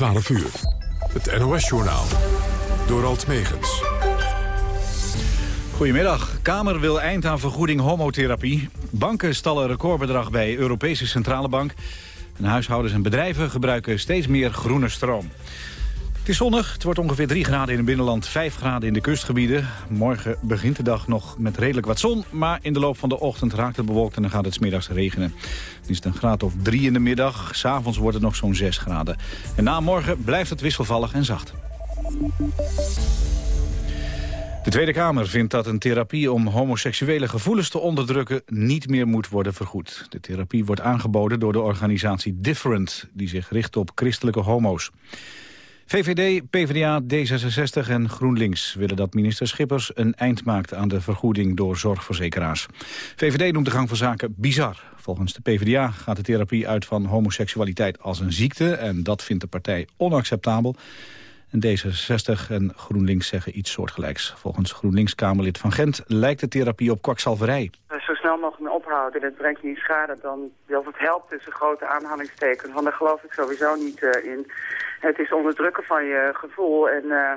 12 uur. Het NOS-journaal. Door Alt Megens. Goedemiddag. Kamer wil eind aan vergoeding homotherapie. Banken stallen recordbedrag bij Europese Centrale Bank. En huishoudens en bedrijven gebruiken steeds meer groene stroom. Het is zonnig. Het wordt ongeveer 3 graden in het binnenland, 5 graden in de kustgebieden. Morgen begint de dag nog met redelijk wat zon. Maar in de loop van de ochtend raakt het bewolkt en dan gaat het smiddags regenen. Het is een graad of 3 in de middag. S'avonds wordt het nog zo'n 6 graden. En na morgen blijft het wisselvallig en zacht. De Tweede Kamer vindt dat een therapie om homoseksuele gevoelens te onderdrukken niet meer moet worden vergoed. De therapie wordt aangeboden door de organisatie Different, die zich richt op christelijke homo's. VVD, PvdA, D66 en GroenLinks willen dat minister Schippers een eind maakt aan de vergoeding door zorgverzekeraars. VVD noemt de gang van zaken bizar. Volgens de PvdA gaat de therapie uit van homoseksualiteit als een ziekte en dat vindt de partij onacceptabel. En D66 en GroenLinks zeggen iets soortgelijks. Volgens GroenLinks-Kamerlid van Gent lijkt de therapie op kwakzalverij. Zo snel mogelijk ophouden, dat brengt niet schade. Dan, of het helpt tussen grote aanhalingstekens, want daar geloof ik sowieso niet uh, in. Het is onderdrukken van je gevoel en... Uh,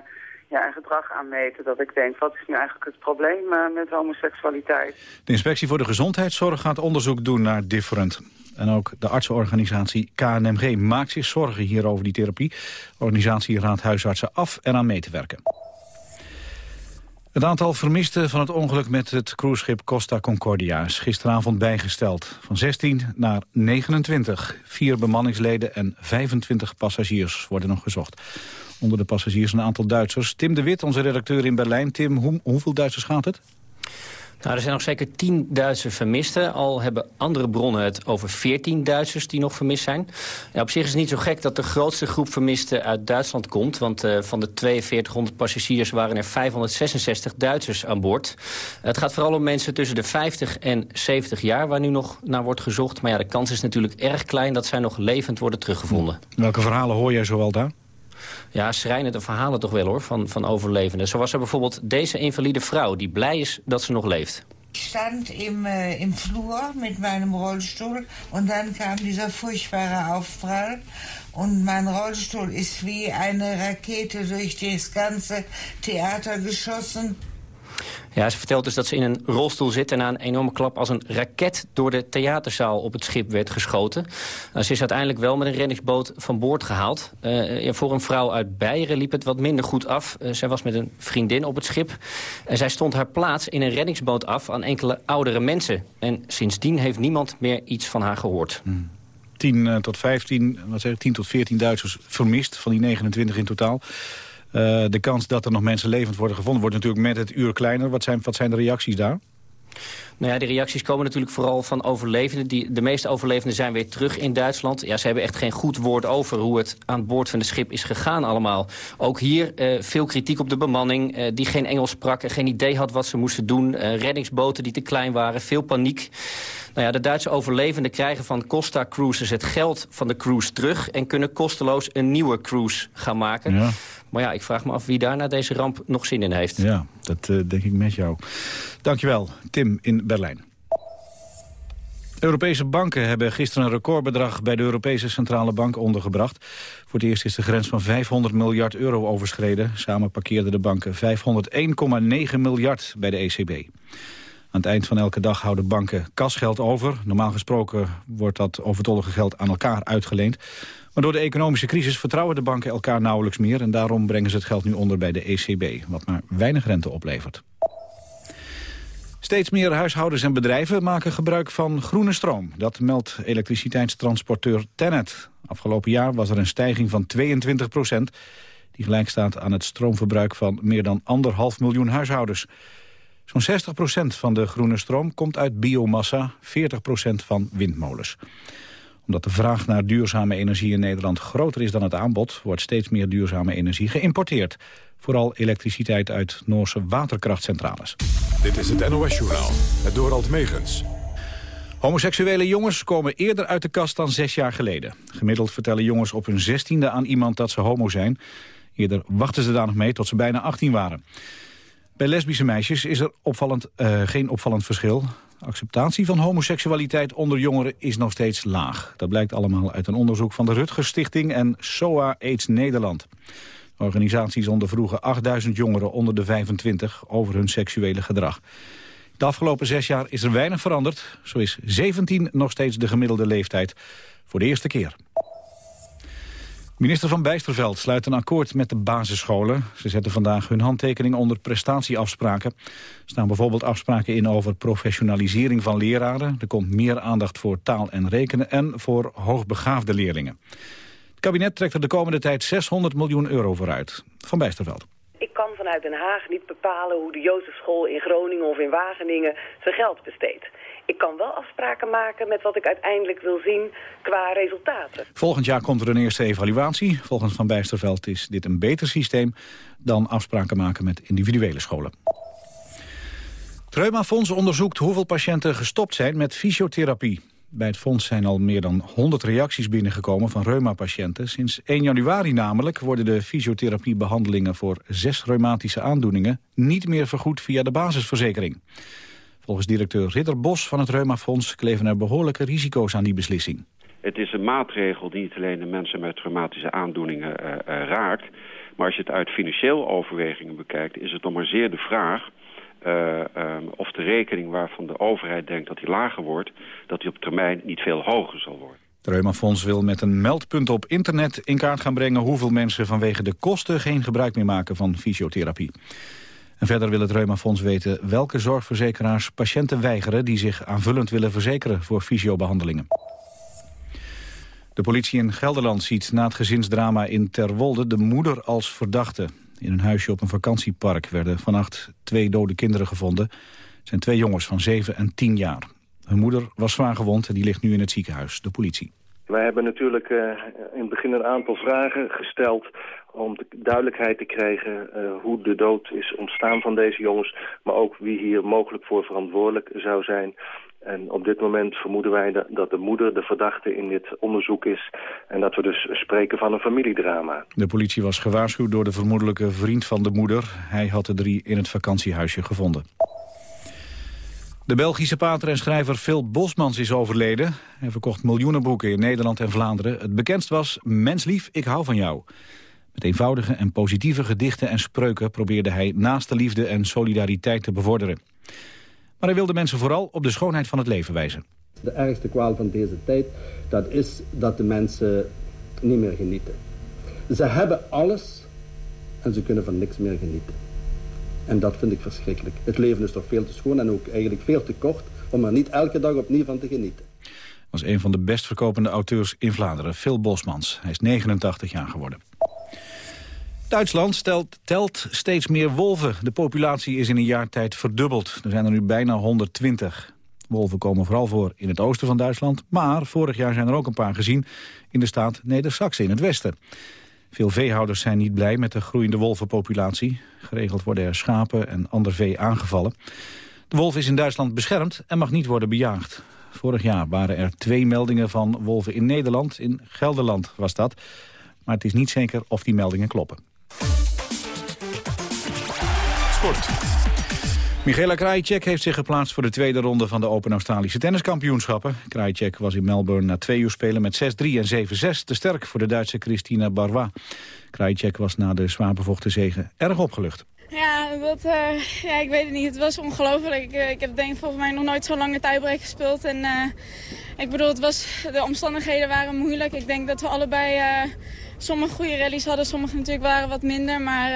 ja, en gedrag aanmeten. Dat ik denk, wat is nu eigenlijk het probleem uh, met homoseksualiteit? De Inspectie voor de Gezondheidszorg gaat onderzoek doen naar Different. En ook de artsenorganisatie KNMG maakt zich zorgen hierover die therapie. De organisatie raadt huisartsen af eraan mee te werken. Het aantal vermisten van het ongeluk met het cruiseschip Costa Concordia is gisteravond bijgesteld. Van 16 naar 29. Vier bemanningsleden en 25 passagiers worden nog gezocht. Onder de passagiers een aantal Duitsers. Tim de Wit, onze redacteur in Berlijn. Tim, hoe, hoeveel Duitsers gaat het? Nou, er zijn nog zeker 10 Duitse vermisten. Al hebben andere bronnen het over 14 Duitsers die nog vermist zijn. Op zich is het niet zo gek dat de grootste groep vermisten uit Duitsland komt. Want uh, van de 4200 passagiers waren er 566 Duitsers aan boord. Het gaat vooral om mensen tussen de 50 en 70 jaar waar nu nog naar wordt gezocht. Maar ja, de kans is natuurlijk erg klein dat zij nog levend worden teruggevonden. Welke verhalen hoor jij zoal daar? Ja, schrijnende verhalen toch wel hoor, van, van overlevenden. Zo was er bijvoorbeeld deze invalide vrouw die blij is dat ze nog leeft. Ik stand im, äh, im Flur mit meinem Rollstuhl und dann kam dieser furchtbare Aufprall und mein Rollstuhl ist wie eine Rakete durch das ganze Theater geschossen. Ja, ze vertelt dus dat ze in een rolstoel zit... en na een enorme klap als een raket door de theaterzaal op het schip werd geschoten. Uh, ze is uiteindelijk wel met een reddingsboot van boord gehaald. Ja, voor een vrouw uit Beieren liep het wat minder goed af. Uh, zij was met een vriendin op het schip. En zij stond haar plaats in een reddingsboot af aan enkele oudere mensen. En sindsdien heeft niemand meer iets van haar gehoord. Hmm. 10 tot 15, wat zeg ik, 10 tot 14 Duitsers vermist, van die 29 in totaal. Uh, de kans dat er nog mensen levend worden gevonden... wordt natuurlijk met het uur kleiner. Wat zijn, wat zijn de reacties daar? Nou ja, de reacties komen natuurlijk vooral van overlevenden. Die, de meeste overlevenden zijn weer terug in Duitsland. Ja, ze hebben echt geen goed woord over hoe het aan boord van het schip is gegaan allemaal. Ook hier uh, veel kritiek op de bemanning uh, die geen Engels sprak... en geen idee had wat ze moesten doen. Uh, reddingsboten die te klein waren, veel paniek. Nou ja, de Duitse overlevenden krijgen van Costa Cruises het geld van de cruise terug... en kunnen kosteloos een nieuwe cruise gaan maken. Ja. Maar ja, ik vraag me af wie daar na deze ramp nog zin in heeft. Ja, dat uh, denk ik met jou. Dankjewel, Tim in Berlijn. Europese banken hebben gisteren een recordbedrag bij de Europese Centrale Bank ondergebracht. Voor het eerst is de grens van 500 miljard euro overschreden. Samen parkeerden de banken 501,9 miljard bij de ECB. Aan het eind van elke dag houden banken kasgeld over. Normaal gesproken wordt dat overtollige geld aan elkaar uitgeleend. Maar door de economische crisis vertrouwen de banken elkaar nauwelijks meer... en daarom brengen ze het geld nu onder bij de ECB, wat maar weinig rente oplevert. Steeds meer huishoudens en bedrijven maken gebruik van groene stroom. Dat meldt elektriciteitstransporteur Tennet. Afgelopen jaar was er een stijging van 22 procent... die gelijk staat aan het stroomverbruik van meer dan anderhalf miljoen huishoudens. Zo'n 60 procent van de groene stroom komt uit biomassa, 40 procent van windmolens omdat de vraag naar duurzame energie in Nederland groter is dan het aanbod... wordt steeds meer duurzame energie geïmporteerd. Vooral elektriciteit uit Noorse waterkrachtcentrales. Dit is het NOS-journaal, het Dorald Megens. Homoseksuele jongens komen eerder uit de kast dan zes jaar geleden. Gemiddeld vertellen jongens op hun zestiende aan iemand dat ze homo zijn. Eerder wachten ze daar nog mee tot ze bijna 18 waren. Bij lesbische meisjes is er opvallend, uh, geen opvallend verschil. Acceptatie van homoseksualiteit onder jongeren is nog steeds laag. Dat blijkt allemaal uit een onderzoek van de Rutgers Stichting en SOA AIDS Nederland. Organisaties ondervroegen 8000 jongeren onder de 25 over hun seksuele gedrag. De afgelopen zes jaar is er weinig veranderd. Zo is 17 nog steeds de gemiddelde leeftijd. Voor de eerste keer. Minister van Bijsterveld sluit een akkoord met de basisscholen. Ze zetten vandaag hun handtekening onder prestatieafspraken. Er staan bijvoorbeeld afspraken in over professionalisering van leraren. Er komt meer aandacht voor taal en rekenen en voor hoogbegaafde leerlingen. Het kabinet trekt er de komende tijd 600 miljoen euro vooruit. Van Bijsterveld. Vanuit Den Haag niet bepalen hoe de Jozefschool in Groningen of in Wageningen zijn geld besteedt. Ik kan wel afspraken maken met wat ik uiteindelijk wil zien qua resultaten. Volgend jaar komt er een eerste evaluatie. Volgens Van Bijsterveld is dit een beter systeem dan afspraken maken met individuele scholen. Het Reumafonds onderzoekt hoeveel patiënten gestopt zijn met fysiotherapie. Bij het fonds zijn al meer dan 100 reacties binnengekomen van reumapatiënten. Sinds 1 januari namelijk worden de fysiotherapiebehandelingen voor zes reumatische aandoeningen niet meer vergoed via de basisverzekering. Volgens directeur Ridder Bos van het Reumafonds kleven er behoorlijke risico's aan die beslissing. Het is een maatregel die niet alleen de mensen met traumatische aandoeningen uh, uh, raakt. Maar als je het uit financieel overwegingen bekijkt, is het nog maar zeer de vraag... Uh, um, of de rekening waarvan de overheid denkt dat die lager wordt... dat die op termijn niet veel hoger zal worden. Het Reumafonds wil met een meldpunt op internet in kaart gaan brengen... hoeveel mensen vanwege de kosten geen gebruik meer maken van fysiotherapie. En verder wil het Reumafonds weten welke zorgverzekeraars patiënten weigeren... die zich aanvullend willen verzekeren voor fysiobehandelingen. De politie in Gelderland ziet na het gezinsdrama in Terwolde de moeder als verdachte. In een huisje op een vakantiepark werden vannacht twee dode kinderen gevonden. Het zijn twee jongens van 7 en 10 jaar. Hun moeder was zwaar gewond en die ligt nu in het ziekenhuis, de politie. Wij hebben natuurlijk uh, in het begin een aantal vragen gesteld om duidelijkheid te krijgen uh, hoe de dood is ontstaan van deze jongens, maar ook wie hier mogelijk voor verantwoordelijk zou zijn. En op dit moment vermoeden wij dat de moeder de verdachte in dit onderzoek is... en dat we dus spreken van een familiedrama. De politie was gewaarschuwd door de vermoedelijke vriend van de moeder. Hij had de drie in het vakantiehuisje gevonden. De Belgische pater en schrijver Phil Bosmans is overleden. Hij verkocht miljoenen boeken in Nederland en Vlaanderen. Het bekendst was Menslief, ik hou van jou. Met eenvoudige en positieve gedichten en spreuken... probeerde hij naast de liefde en solidariteit te bevorderen. Maar hij wilde mensen vooral op de schoonheid van het leven wijzen. De ergste kwaal van deze tijd, dat is dat de mensen niet meer genieten. Ze hebben alles en ze kunnen van niks meer genieten. En dat vind ik verschrikkelijk. Het leven is toch veel te schoon en ook eigenlijk veel te kort om er niet elke dag opnieuw van te genieten. was een van de best verkopende auteurs in Vlaanderen, Phil Bosmans. Hij is 89 jaar geworden. Duitsland stelt, telt steeds meer wolven. De populatie is in een jaar tijd verdubbeld. Er zijn er nu bijna 120. Wolven komen vooral voor in het oosten van Duitsland. Maar vorig jaar zijn er ook een paar gezien in de staat neder in het westen. Veel veehouders zijn niet blij met de groeiende wolvenpopulatie. Geregeld worden er schapen en ander vee aangevallen. De wolf is in Duitsland beschermd en mag niet worden bejaagd. Vorig jaar waren er twee meldingen van wolven in Nederland. In Gelderland was dat. Maar het is niet zeker of die meldingen kloppen. Sport. Michaela Krajicek heeft zich geplaatst voor de tweede ronde van de Open Australische Tenniskampioenschappen. Krajicek was in Melbourne na twee uur spelen met 6-3 en 7-6 te sterk voor de Duitse Christina Barwa. Krajicek was na de zwaar bevochten zegen erg opgelucht. Ja, dat, uh, ja, ik weet het niet. Het was ongelooflijk. Ik, ik, heb denk volgens mij nog nooit zo lange tiebreak gespeeld. En, uh, ik bedoel, het was, de omstandigheden waren moeilijk. Ik denk dat we allebei uh, sommige goede rallies hadden. Sommige natuurlijk waren wat minder. Maar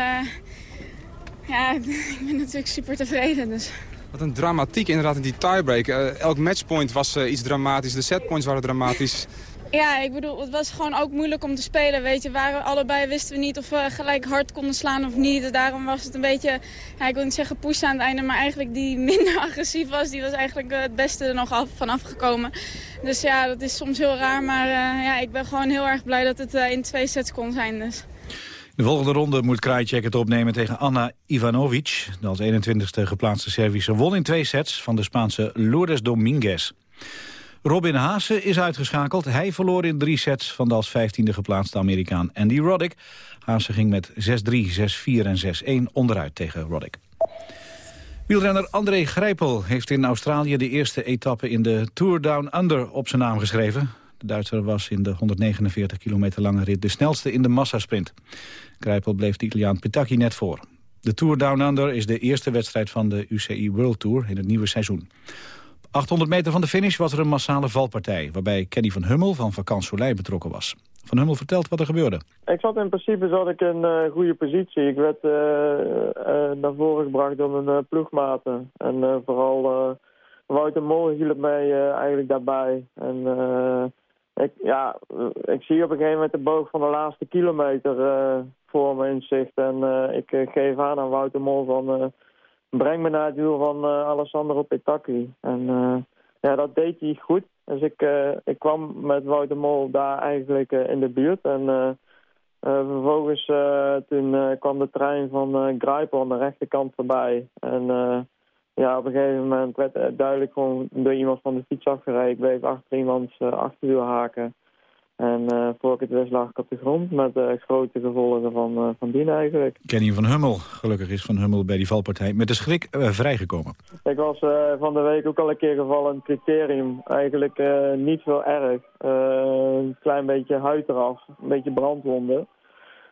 ja, ik ben natuurlijk super tevreden. Dus. Wat een dramatiek inderdaad in die tiebreak. elk matchpoint was iets dramatisch. De setpoints waren dramatisch. Ja, ik bedoel, het was gewoon ook moeilijk om te spelen, weet je. Waren allebei wisten we niet of we gelijk hard konden slaan of niet. Dus daarom was het een beetje, ik wil niet zeggen push aan het einde, maar eigenlijk die minder agressief was, die was eigenlijk het beste er nog af, vanaf gekomen. Dus ja, dat is soms heel raar, maar uh, ja, ik ben gewoon heel erg blij dat het uh, in twee sets kon zijn. Dus. De volgende ronde moet Krajicek het opnemen tegen Anna Ivanovic. De als 21ste geplaatste Servische won in twee sets van de Spaanse Lourdes Dominguez. Robin Haase is uitgeschakeld. Hij verloor in drie sets van de als 15e geplaatste Amerikaan Andy Roddick. Haase ging met 6-3, 6-4 en 6-1 onderuit tegen Roddick. Wielrenner André Grijpel heeft in Australië de eerste etappe in de Tour Down Under op zijn naam geschreven. De Duitser was in de 149 kilometer lange rit de snelste in de massasprint. Grijpel bleef de Italiaan Petacchi net voor. De Tour Down Under is de eerste wedstrijd van de UCI World Tour in het nieuwe seizoen. Op 800 meter van de finish was er een massale valpartij... waarbij Kenny van Hummel van Vakant Soleil betrokken was. Van Hummel vertelt wat er gebeurde. Ik zat in principe zat ik in een goede positie. Ik werd uh, naar voren gebracht door mijn ploegmaten. En vooral Wouter Mol hielp mij eigenlijk daarbij. En ik, ja, ik zie op een gegeven moment de boog van de laatste kilometer voor me in zicht. En ik geef aan aan Wouter Mol van... breng me naar het wiel van Alessandro Petacchi. En ja, dat deed hij goed. Dus ik, uh, ik kwam met Wouter Mol daar eigenlijk in de buurt. En vervolgens toen kwam de trein van Grijper aan de rechterkant voorbij. En ja, op een gegeven moment werd duidelijk gewoon door iemand van de fiets afgereden. Ik bleef achter iemands achterwiel haken. En uh, voor ik het wist lag ik op de grond met uh, grote gevolgen van, uh, van dien eigenlijk. Kenny van Hummel, gelukkig is Van Hummel bij die valpartij met de schrik vrijgekomen. Ik was van de week ook al een keer gevallen in criterium. Eigenlijk niet veel erg. een klein beetje huid eraf, een beetje brandwonden.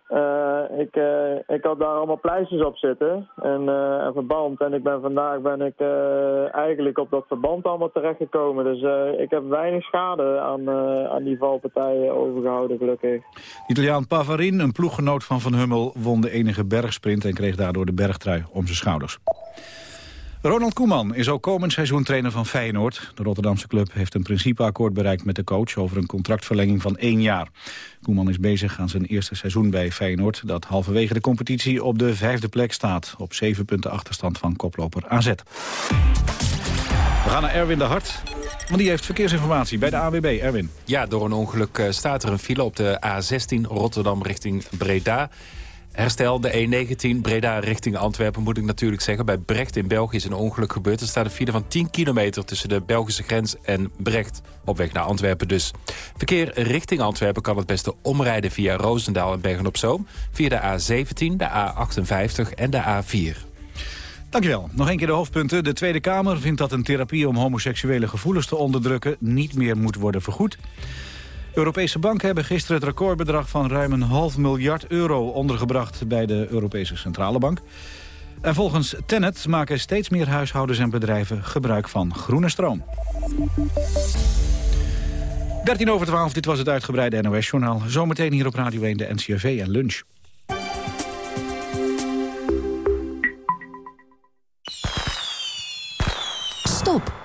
Uh, ik, uh, ik had daar allemaal pleisters op zitten en uh, een verband. En ik ben vandaag ben ik eigenlijk op dat verband allemaal terechtgekomen. Dus ik heb weinig schade aan, aan die valpartijen overgehouden, gelukkig. Italiaan Pavarin, een ploeggenoot van Van Hummel, won de enige bergsprint... en kreeg daardoor de bergtrui om zijn schouders. Ronald Koeman is ook komend seizoen trainer van Feyenoord. De Rotterdamse club heeft een principeakkoord bereikt met de coach... over een contractverlenging van één jaar. Koeman is bezig aan zijn eerste seizoen bij Feyenoord... dat halverwege de competitie op de vijfde plek staat... op zeven punten achterstand van koploper AZ. We gaan naar Erwin de Hart. Want die heeft verkeersinformatie bij de AWB. Erwin. Ja, door een ongeluk eh, staat er een file op de A16 Rotterdam richting Breda. Herstel, de E19 Breda richting Antwerpen moet ik natuurlijk zeggen. Bij Brecht in België is een ongeluk gebeurd. Er staat een file van 10 kilometer tussen de Belgische grens en Brecht. Op weg naar Antwerpen dus. Verkeer richting Antwerpen kan het beste omrijden via Roosendaal en Bergen-op-Zoom. Via de A17, de A58 en de A4. Dankjewel. Nog een keer de hoofdpunten. De Tweede Kamer vindt dat een therapie om homoseksuele gevoelens te onderdrukken... niet meer moet worden vergoed. Europese banken hebben gisteren het recordbedrag van ruim een half miljard euro ondergebracht bij de Europese Centrale Bank. En volgens Tennet maken steeds meer huishoudens en bedrijven gebruik van groene stroom. 13 over 12, dit was het uitgebreide NOS-journaal. Zometeen hier op Radio 1 de NCRV en lunch. Stop.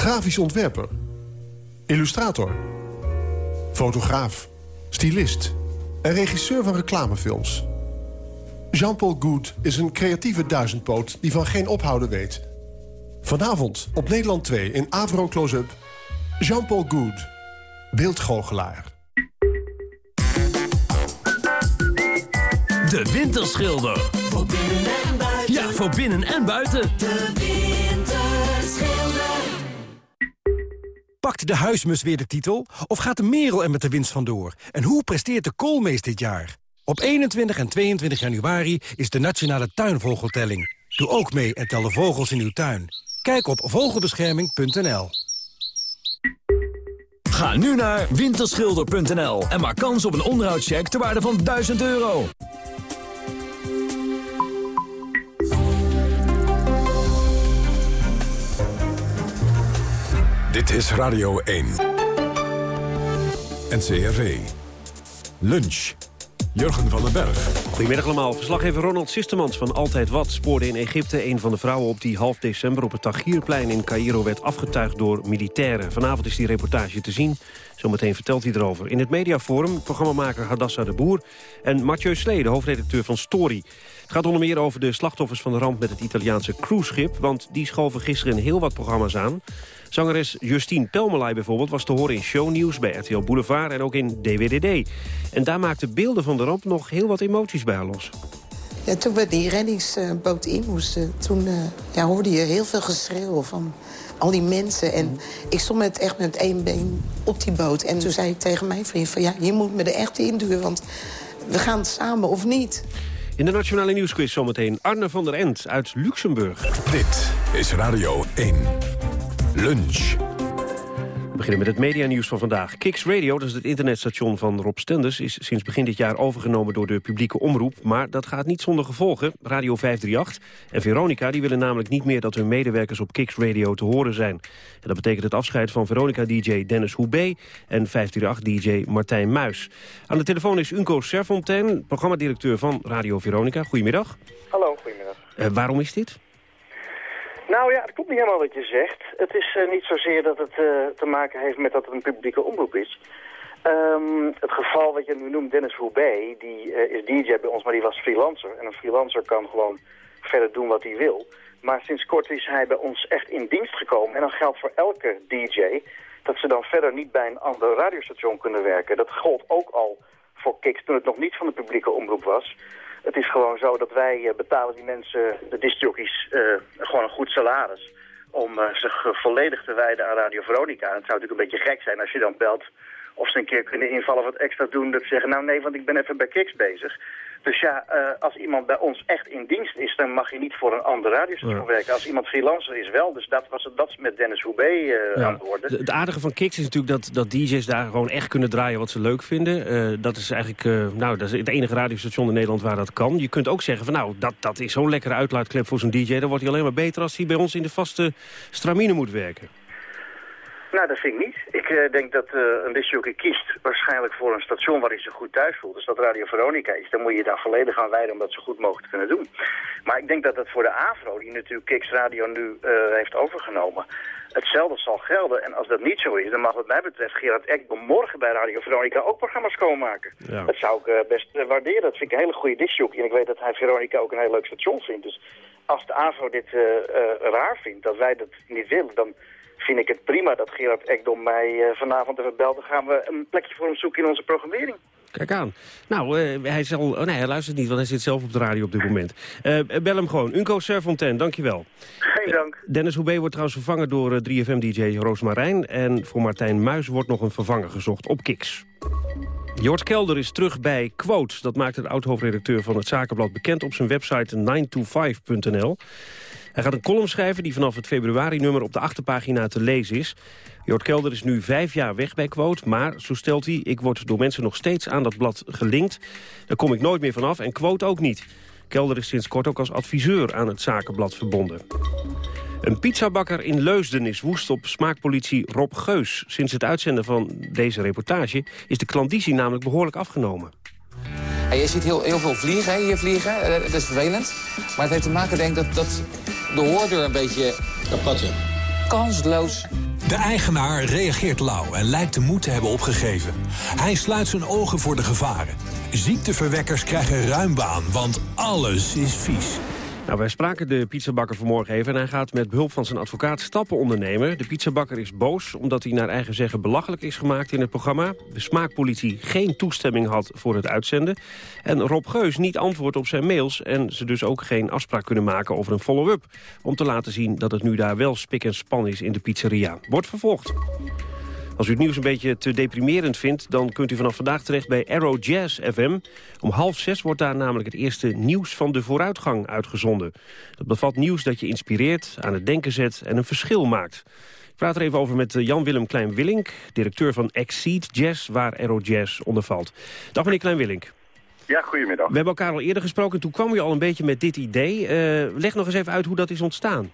Grafisch ontwerper. Illustrator. Fotograaf. Stylist. En regisseur van reclamefilms. Jean-Paul Good is een creatieve duizendpoot die van geen ophouden weet. Vanavond op Nederland 2 in Avro Close-up. Jean-Paul Good. Beeldgoochelaar. De Winterschilder. Voor binnen en buiten. Ja, voor binnen en buiten. De Pakt de huismus weer de titel? Of gaat de merel er met de winst vandoor? En hoe presteert de koolmees dit jaar? Op 21 en 22 januari is de Nationale Tuinvogeltelling. Doe ook mee en tel de vogels in uw tuin. Kijk op vogelbescherming.nl Ga nu naar winterschilder.nl en maak kans op een onderhoudscheck ter waarde van 1000 euro. Dit is Radio 1. NCRV. Lunch. Jurgen van den Berg. Goedemiddag allemaal. Verslaggever Ronald Sistemans van Altijd Wat spoorde in Egypte een van de vrouwen op die half december op het Tahrirplein in Cairo werd afgetuigd door militairen. Vanavond is die reportage te zien. Zometeen vertelt hij erover. In het mediaforum programmamaker Hadassa de Boer en Mathieu Slee, de hoofdredacteur van Story. Het gaat onder meer over de slachtoffers van de ramp met het Italiaanse cruiseschip, want die schoven gisteren heel wat programma's aan. Zangeres Justine Pelmelay bijvoorbeeld was te horen in shownieuws bij RTL Boulevard en ook in DWDD. En daar maakten beelden van de ramp nog heel wat emoties bij haar los. Ja, toen we die reddingsboot in moesten, toen eh, ja, hoorde je heel veel geschreeuw van al die mensen. En ik stond met, echt met één been op die boot. En toen zei ik tegen mijn vriend van ja, je moet me er echt in duwen, want we gaan samen of niet. In de Nationale Nieuwsquiz zometeen Arne van der End uit Luxemburg. Dit is Radio 1. Lunch. We beginnen met het medianieuws van vandaag. Kicks Radio, dat is het internetstation van Rob Stenders... is sinds begin dit jaar overgenomen door de publieke omroep. Maar dat gaat niet zonder gevolgen. Radio 538 en Veronica die willen namelijk niet meer... dat hun medewerkers op Kicks Radio te horen zijn. En dat betekent het afscheid van Veronica-dj Dennis Houbé... en 538-dj Martijn Muis. Aan de telefoon is Unco Serfontaine, programmadirecteur van Radio Veronica. Goedemiddag. Hallo, goedemiddag. Uh, waarom is dit? Nou ja, het klopt niet helemaal wat je zegt. Het is uh, niet zozeer dat het uh, te maken heeft met dat het een publieke omroep is. Um, het geval wat je nu noemt, Dennis Houbé, die uh, is DJ bij ons, maar die was freelancer. En een freelancer kan gewoon verder doen wat hij wil. Maar sinds kort is hij bij ons echt in dienst gekomen. En dan geldt voor elke DJ dat ze dan verder niet bij een ander radiostation kunnen werken. Dat gold ook al voor Kiks toen het nog niet van de publieke omroep was. Het is gewoon zo dat wij uh, betalen die mensen, de discjockeys, uh, gewoon een goed salaris. Om uh, zich volledig te wijden aan Radio Veronica. Het zou natuurlijk een beetje gek zijn als je dan belt of ze een keer kunnen invallen wat extra doen. Dat ze zeggen, nou nee, want ik ben even bij Kiks bezig. Dus ja, uh, als iemand bij ons echt in dienst is, dan mag je niet voor een ander radiostation ja. werken. Als iemand freelancer is wel, dus dat was het, dat met Dennis Houbé uh, ja. aan het worden. Het aardige van Kiks is natuurlijk dat, dat DJ's daar gewoon echt kunnen draaien wat ze leuk vinden. Uh, dat is eigenlijk nou, dat is het enige radiostation in Nederland waar dat kan. Je kunt ook zeggen van nou, dat, dat is zo'n lekkere uitlaatklep voor zo'n DJ. Dan wordt hij alleen maar beter als hij bij ons in de vaste stramine moet werken. Nou, dat vind ik niet. Ik uh, denk dat uh, een disjockey kiest waarschijnlijk voor een station waar hij zich goed thuis voelt. Dus dat Radio Veronica is. Dan moet je daar volledig aan wijden om dat zo goed mogelijk te kunnen doen. Maar ik denk dat dat voor de AVRO, die natuurlijk Kiks Radio nu uh, heeft overgenomen, hetzelfde zal gelden. En als dat niet zo is, dan mag wat mij betreft Gerard Ekbom morgen bij Radio Veronica ook programma's komen maken. Ja. Dat zou ik best waarderen. Dat vind ik een hele goede disjockey. En ik weet dat hij Veronica ook een heel leuk station vindt. Dus als de AVRO dit raar vindt, dat wij dat niet willen, dan vind ik het prima dat Gerard Ekdom mij uh, vanavond even belt. Dan gaan we een plekje voor hem zoeken in onze programmering. Kijk aan. Nou, uh, hij, zal, oh nee, hij luistert niet, want hij zit zelf op de radio op dit moment. Uh, bel hem gewoon. Unco Serfontaine, dankjewel. Geen dank. Dennis Houbé wordt trouwens vervangen door 3FM-dj Roos Marijn. En voor Martijn Muis wordt nog een vervanger gezocht op Kiks. Jort Kelder is terug bij Quote. Dat maakt de oud-hoofdredacteur van het Zakenblad bekend op zijn website 925.nl. Hij gaat een column schrijven die vanaf het februari-nummer op de achterpagina te lezen is. Jort Kelder is nu vijf jaar weg bij Quote, maar zo stelt hij... ik word door mensen nog steeds aan dat blad gelinkt. Daar kom ik nooit meer vanaf en Quote ook niet. Kelder is sinds kort ook als adviseur aan het Zakenblad verbonden. Een pizzabakker in Leusden is woest op smaakpolitie Rob Geus. Sinds het uitzenden van deze reportage is de klandizie namelijk behoorlijk afgenomen. Je ziet heel, heel veel vliegen hier vliegen, uh, dat is vervelend. Maar het heeft te maken denk ik dat, dat de hoordeur een beetje... Kapot. Kansloos. De eigenaar reageert lauw en lijkt de moed te hebben opgegeven. Hij sluit zijn ogen voor de gevaren. Ziekteverwekkers krijgen ruim baan, want alles is vies. Nou, wij spraken de pizzabakker vanmorgen even... en hij gaat met behulp van zijn advocaat stappen ondernemen. De pizzabakker is boos omdat hij naar eigen zeggen belachelijk is gemaakt in het programma. De smaakpolitie geen toestemming had voor het uitzenden. En Rob Geus niet antwoordt op zijn mails... en ze dus ook geen afspraak kunnen maken over een follow-up. Om te laten zien dat het nu daar wel spik en span is in de pizzeria. Wordt vervolgd. Als u het nieuws een beetje te deprimerend vindt... dan kunt u vanaf vandaag terecht bij Arrow Jazz FM. Om half zes wordt daar namelijk het eerste nieuws van de vooruitgang uitgezonden. Dat bevat nieuws dat je inspireert, aan het denken zet en een verschil maakt. Ik praat er even over met Jan-Willem Klein-Willink... directeur van Exceed Jazz, waar Arrow Jazz onder valt. Dag meneer Klein-Willink. Ja, goedemiddag. We hebben elkaar al eerder gesproken. Toen kwam u al een beetje met dit idee. Uh, leg nog eens even uit hoe dat is ontstaan.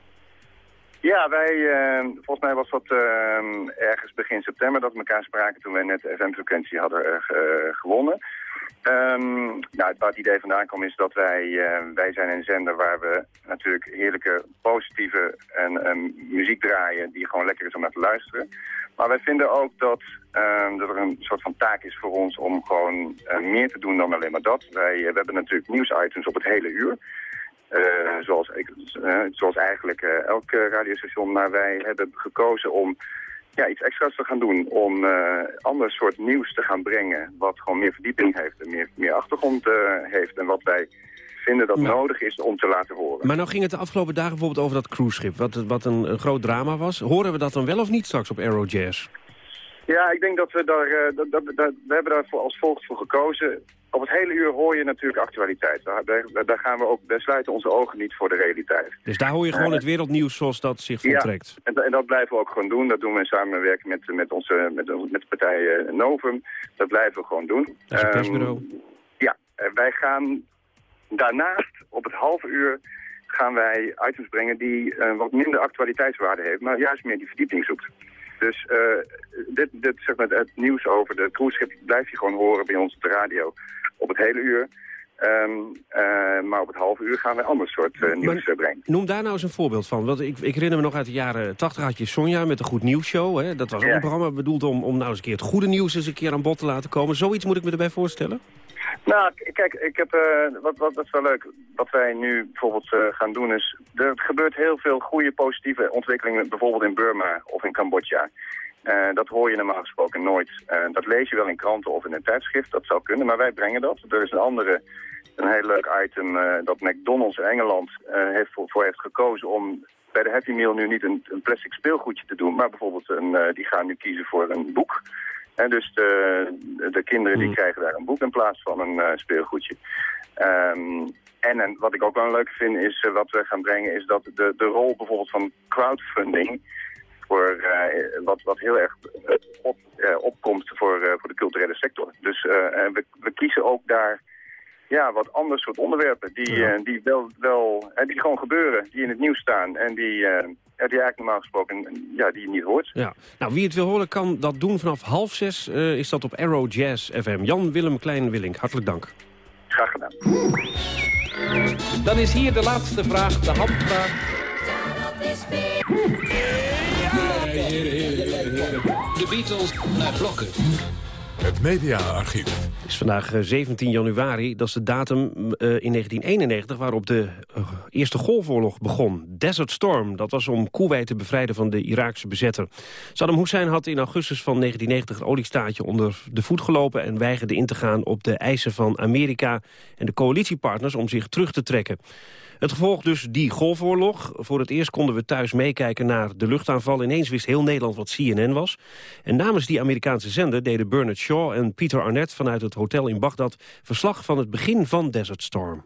Ja, wij, eh, volgens mij was dat eh, ergens begin september dat we elkaar spraken toen wij net FM-frequentie hadden eh, ge- gewonnen. Ehm, nou, waar het idee vandaan kwam is dat wij, wij zijn een zender waar we natuurlijk heerlijke, positieve en, muziek draaien die gewoon lekker is om naar te luisteren. Maar wij vinden ook dat, ehm, dat er een soort van taak is voor ons om gewoon meer te doen dan alleen maar dat. Wij we hebben natuurlijk nieuwsitems op het hele uur. Eh, zoals, ik- eh, zoals eigenlijk eh, elk radiostation. Maar wij hebben gekozen om ja, iets extra's te gaan doen. Om ander soort nieuws te gaan brengen. Wat gewoon meer verdieping heeft en meer, meer achtergrond heeft. En wat wij vinden dat nodig is om te laten horen. Maar nou ging het de afgelopen dagen bijvoorbeeld over dat cruiseschip... wat, wat een, een groot drama was. Horen we dat dan wel of niet straks op Aero Jazz? Ja, ik denk dat we daar, eh, dat, dat, dat- we hebben daarvoor als volgt voor gekozen. Op het hele uur hoor je natuurlijk actualiteit. Daar, daar, daar gaan we ook, daar sluiten onze ogen niet voor de realiteit. Dus daar hoor je gewoon het wereldnieuws zoals dat zich voltrekt. Ja, en, en dat blijven we ook gewoon doen. Dat doen we in samenwerking met, met, onze, met, met de partij eh, Novum. Dat blijven we gewoon doen. Dat is een Ehm, ja, eh, wij gaan daarnaast op het halve uur gaan wij items brengen die eh, wat minder actualiteitswaarde heeft, maar juist meer die verdieping zoekt. Dus eh, dit, dit, zeg maar, het nieuws over de cruiseschip blijf je gewoon horen bij ons op de radio op het hele uur. Ehm, eh, maar op het halve uur gaan we een ander soort eh, nieuws eh, brengen. Noem daar nou eens een voorbeeld van. Want ik, ik herinner me nog uit de jaren 80 had je Sonja met de Goed Nieuws Show. Hè? Dat was ook een programma bedoeld om, om nou eens een keer het goede nieuws eens een keer aan bod te laten komen. Zoiets moet ik me erbij voorstellen. Nou, kijk, ik heb, eh, wat, wat, dat is wel leuk. Wat wij nu bijvoorbeeld gaan doen is... Er gebeurt heel veel goede, positieve ontwikkelingen... bijvoorbeeld in Burma of in Cambodja. Eh, dat hoor je normaal gesproken nooit. Eh, dat lees je wel in kranten of in een tijdschrift, dat zou kunnen. Maar wij brengen dat. Er is een andere, een heel leuk item... eh, dat McDonald's in Engeland heeft voor, voor heeft gekozen om... bij de Happy Meal nu niet een, een plastic speelgoedje te doen... maar bijvoorbeeld een, die gaan nu kiezen voor een boek... En dus de, de kinderen die krijgen daar een boek in plaats van een speelgoedje. Ehm, en, en wat ik ook wel leuk vind is, wat we gaan brengen, is dat de, de rol bijvoorbeeld van crowdfunding, voor, eh, wat, wat heel erg eh, op, eh, opkomt voor, eh, voor de culturele sector. Dus eh, en we, we kiezen ook daar ja, wat ander soort onderwerpen die, eh, die, wel, wel, die gewoon gebeuren, die in het nieuws staan en die, eh, ja, die eigenlijk normaal gesproken ja, die je niet hoort. Ja. Nou, wie het wil horen kan dat doen vanaf half zes. eh, is dat op Arrow Jazz FM. Jan-Willem Klein-Willink, hartelijk dank. Graag gedaan. Dan is hier de laatste vraag, de handvraag. De Beatles naar blokken. Het mediaarchief. Het is vandaag eh, 17 januari. Dat is de datum eh, in 1991 waarop de eh, Eerste Golfoorlog begon. Desert Storm, dat was om Kuwait te bevrijden van de Iraakse bezetter. Saddam Hussein had in augustus van 1990 het oliestaatje onder de voet gelopen... en weigerde in te gaan op de eisen van Amerika en de coalitiepartners om zich terug te trekken. Het gevolg dus die golfoorlog. Voor het eerst konden we thuis meekijken naar de luchtaanval. Ineens wist heel Nederland wat CNN was. En namens die Amerikaanse zender deden Bernard Shaw en Peter Arnett... vanuit het hotel in Bagdad verslag van het begin van Desert Storm.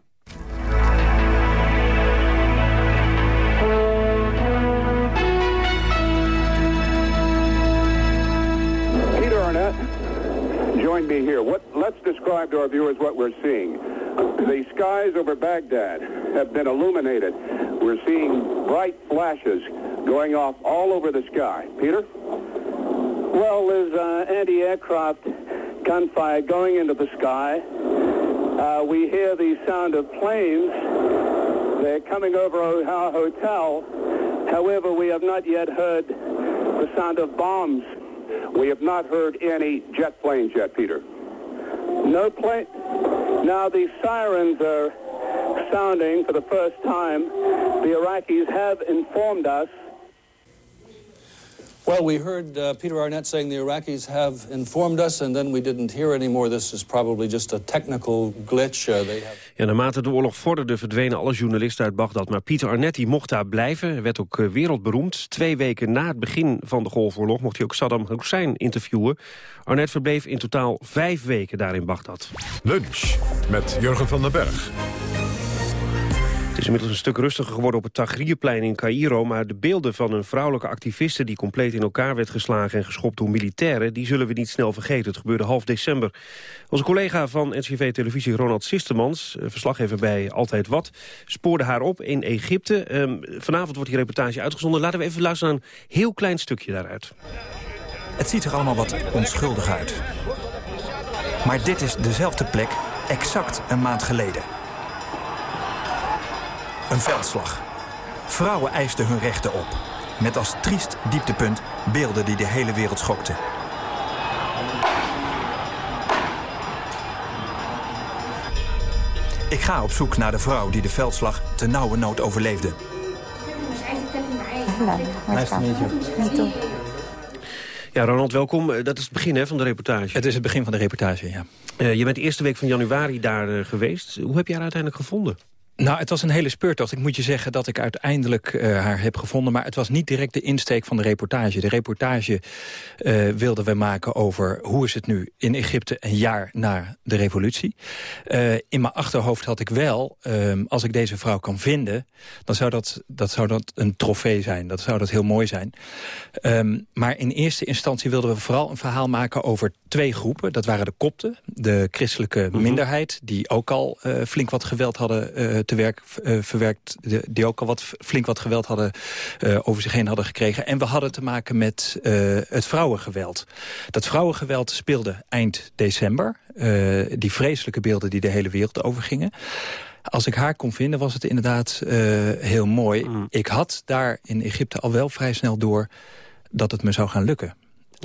Joined me here. What, let's describe to our viewers what we're seeing. The skies over Baghdad have been illuminated. We're seeing bright flashes going off all over the sky. Peter? Well, there's uh, anti-aircraft gunfire going into the sky. Uh, we hear the sound of planes. They're coming over our hotel. However, we have not yet heard the sound of bombs. We have not heard any jet planes yet, Peter. No plane. Now the sirens are sounding for the first time. The Iraqis have informed us Well, we heard uh, Peter Arnett saying the Iraqis have informed us, and then we didn't hear anymore. This is probably just a technical glitch. Uh, they have... Ja, naarmate de oorlog vorderde verdwenen alle journalisten uit Bagdad. Maar Pieter Arnett die mocht daar blijven. Hij werd ook eh, wereldberoemd. Twee weken na het begin van de Golfoorlog mocht hij ook Saddam Hussein interviewen. Arnett verbleef in totaal vijf weken daar in Bagdad. Lunch met Jurgen van den Berg. Is inmiddels een stuk rustiger geworden op het Tahrirplein in Cairo... maar de beelden van een vrouwelijke activiste... die compleet in elkaar werd geslagen en geschopt door militairen... die zullen we niet snel vergeten. Het gebeurde half december. Onze collega van NCV Televisie Ronald Sistermans... eh, verslaggever bij Altijd Wat, spoorde haar op in Egypte. Ehm, vanavond wordt die reportage uitgezonden. Laten we even luisteren naar een heel klein stukje daaruit. Het ziet er allemaal wat onschuldig uit. Maar dit is dezelfde plek exact een maand geleden. Een veldslag. Vrouwen eisten hun rechten op. Met als triest dieptepunt beelden die de hele wereld schokten. Ik ga op zoek naar de vrouw die de veldslag te nauwe nood overleefde. Ja, Ronald, welkom. Eh, Dat is het begin hè, van de reportage. Het is het begin van de reportage, ja. Eh, je bent de eerste week van januari daar eh, geweest. Hoe heb je haar uiteindelijk gevonden? Nou, het was een hele speurtocht. Ik moet je zeggen dat ik uiteindelijk eh, haar heb gevonden... maar het was niet direct de insteek van de reportage. De reportage eh, wilden we maken over hoe is het nu in Egypte... een jaar na de revolutie. Eh, in mijn achterhoofd had ik wel, ehm, als ik deze vrouw kan vinden... dan zou dat, dat, zou dat een trofee zijn. Dat zou dat heel mooi zijn. Ehm, maar in eerste instantie wilden we vooral een verhaal maken over twee groepen. Dat waren de kopten, de christelijke minderheid... die ook al flink wat geweld hadden te werk eh, verwerkt... die ook al wat, flink wat geweld hadden eh, over zich heen hadden gekregen. En we hadden te maken met eh, het vrouwengeweld. Dat vrouwengeweld speelde eind december. Die vreselijke beelden die de hele wereld overgingen. Als ik haar kon vinden was het inderdaad heel mooi. Ik had daar in Egypte al wel vrij snel door dat het me zou gaan lukken.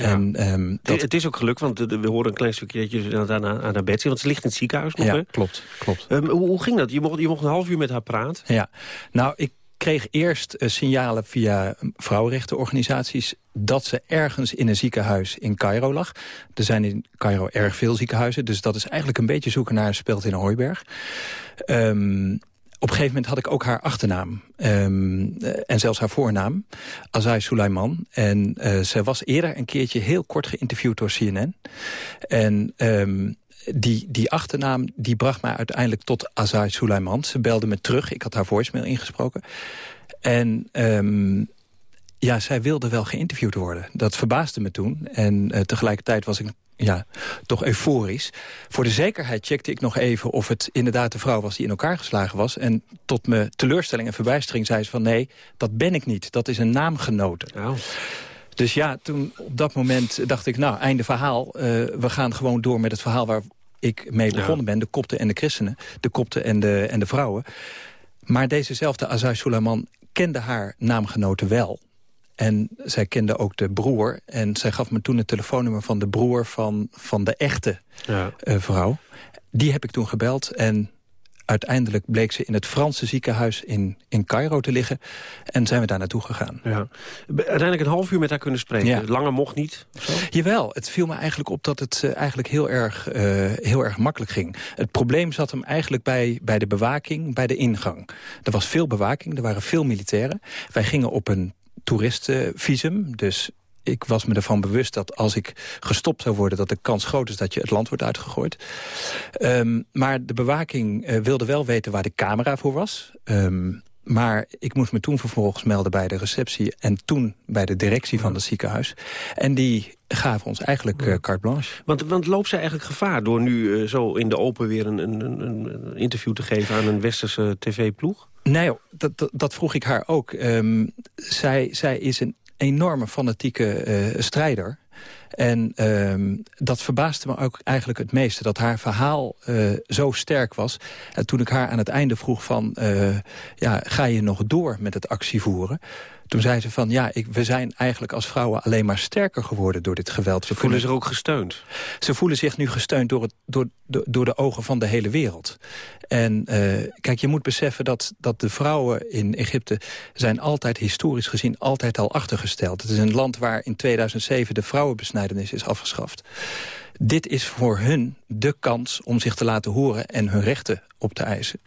En, ehm, Het- dat, Het is ook gelukt, want we horen een klein stukje dat je aan, aan, aan haar bed zit. Want ze ligt in het ziekenhuis nog, Ja, hè? klopt, klopt. Ehm, hoe, hoe ging dat? Je mocht, je mocht een half uur met haar praten. Ja, nou, ik kreeg eerst eh, signalen via vrouwenrechtenorganisaties... dat ze ergens in een ziekenhuis in Cairo lag. Er zijn in Cairo erg veel ziekenhuizen... dus dat is eigenlijk een beetje zoeken naar speelt in Hooiberg. Ehm, op een gegeven moment had ik ook haar achternaam. ehm, eh, en zelfs haar voornaam. Azai Sulaiman. En eh, zij was eerder een keertje heel kort geïnterviewd door CNN. En... ehm, die, die achternaam die bracht mij uiteindelijk tot Azai Sulaiman. Ze belde me terug. Ik had haar voicemail ingesproken. En ehm, ja, zij wilde wel geïnterviewd worden. Dat verbaasde me toen. En eh, tegelijkertijd was ik ja, toch euforisch. Voor de zekerheid checkte ik nog even of het inderdaad de vrouw was die in elkaar geslagen was. En tot mijn teleurstelling en verbijstering zei ze van nee, dat ben ik niet. Dat is een naamgenote. Dus ja, toen op dat moment dacht ik, nou, einde verhaal. Eh, we gaan gewoon door met het verhaal waar ik mee begonnen ben. De kopten en de christenen. De kopten en de, en de vrouwen. Maar dezezelfde Azai Suleiman kende haar naamgenoten wel. En zij kende ook de broer. En zij gaf me toen het telefoonnummer van de broer van, van de echte Ja. eh, vrouw. Die heb ik toen gebeld en uiteindelijk bleek ze in het Franse ziekenhuis in, in Cairo te liggen. En zijn we daar naartoe gegaan. Ja. Uiteindelijk een half uur met haar kunnen spreken. Ja. Langer mocht niet. zo? Jawel, het viel me eigenlijk op dat het eh, eigenlijk heel erg, eh, heel erg makkelijk ging. Het probleem zat hem eigenlijk bij, bij de bewaking, bij de ingang. Er was veel bewaking, er waren veel militairen. Wij gingen op een toeristenvisum, dus ik was me ervan bewust dat als ik gestopt zou worden... dat de kans groot is dat je het land wordt uitgegooid. Ehm, maar de bewaking eh, wilde wel weten waar de camera voor was. Ehm, maar ik moest me toen vervolgens melden bij de receptie... en toen bij de directie van het ziekenhuis. En die gaven ons eigenlijk eh, carte blanche. Want, want loopt zij eigenlijk gevaar door nu eh, zo in de open weer een, een, een, een interview te geven aan een westerse tv-ploeg? Nee, dat, dat vroeg ik haar ook. Ehm, zij, zij is een enorme fanatieke eh, strijder. En ehm, dat verbaasde me ook eigenlijk het meeste. Dat haar verhaal eh, zo sterk was. En toen ik haar aan het einde vroeg van... eh, ja, ga je nog door met het actievoeren? Toen zei ze van, ja, ik, we zijn eigenlijk als vrouwen alleen maar sterker geworden door dit geweld. Ze Voelen zich ook gesteund? Ze voelen zich nu gesteund door, het, door, door, door de ogen van de hele wereld. En eh, kijk, je moet beseffen dat, dat de vrouwen in Egypte... zijn altijd historisch gezien altijd al achtergesteld. Het is een land waar in 2007 de vrouwenbesnijdenis is afgeschaft. Dit is voor hun de kans om zich te laten horen en hun rechten op te eisen.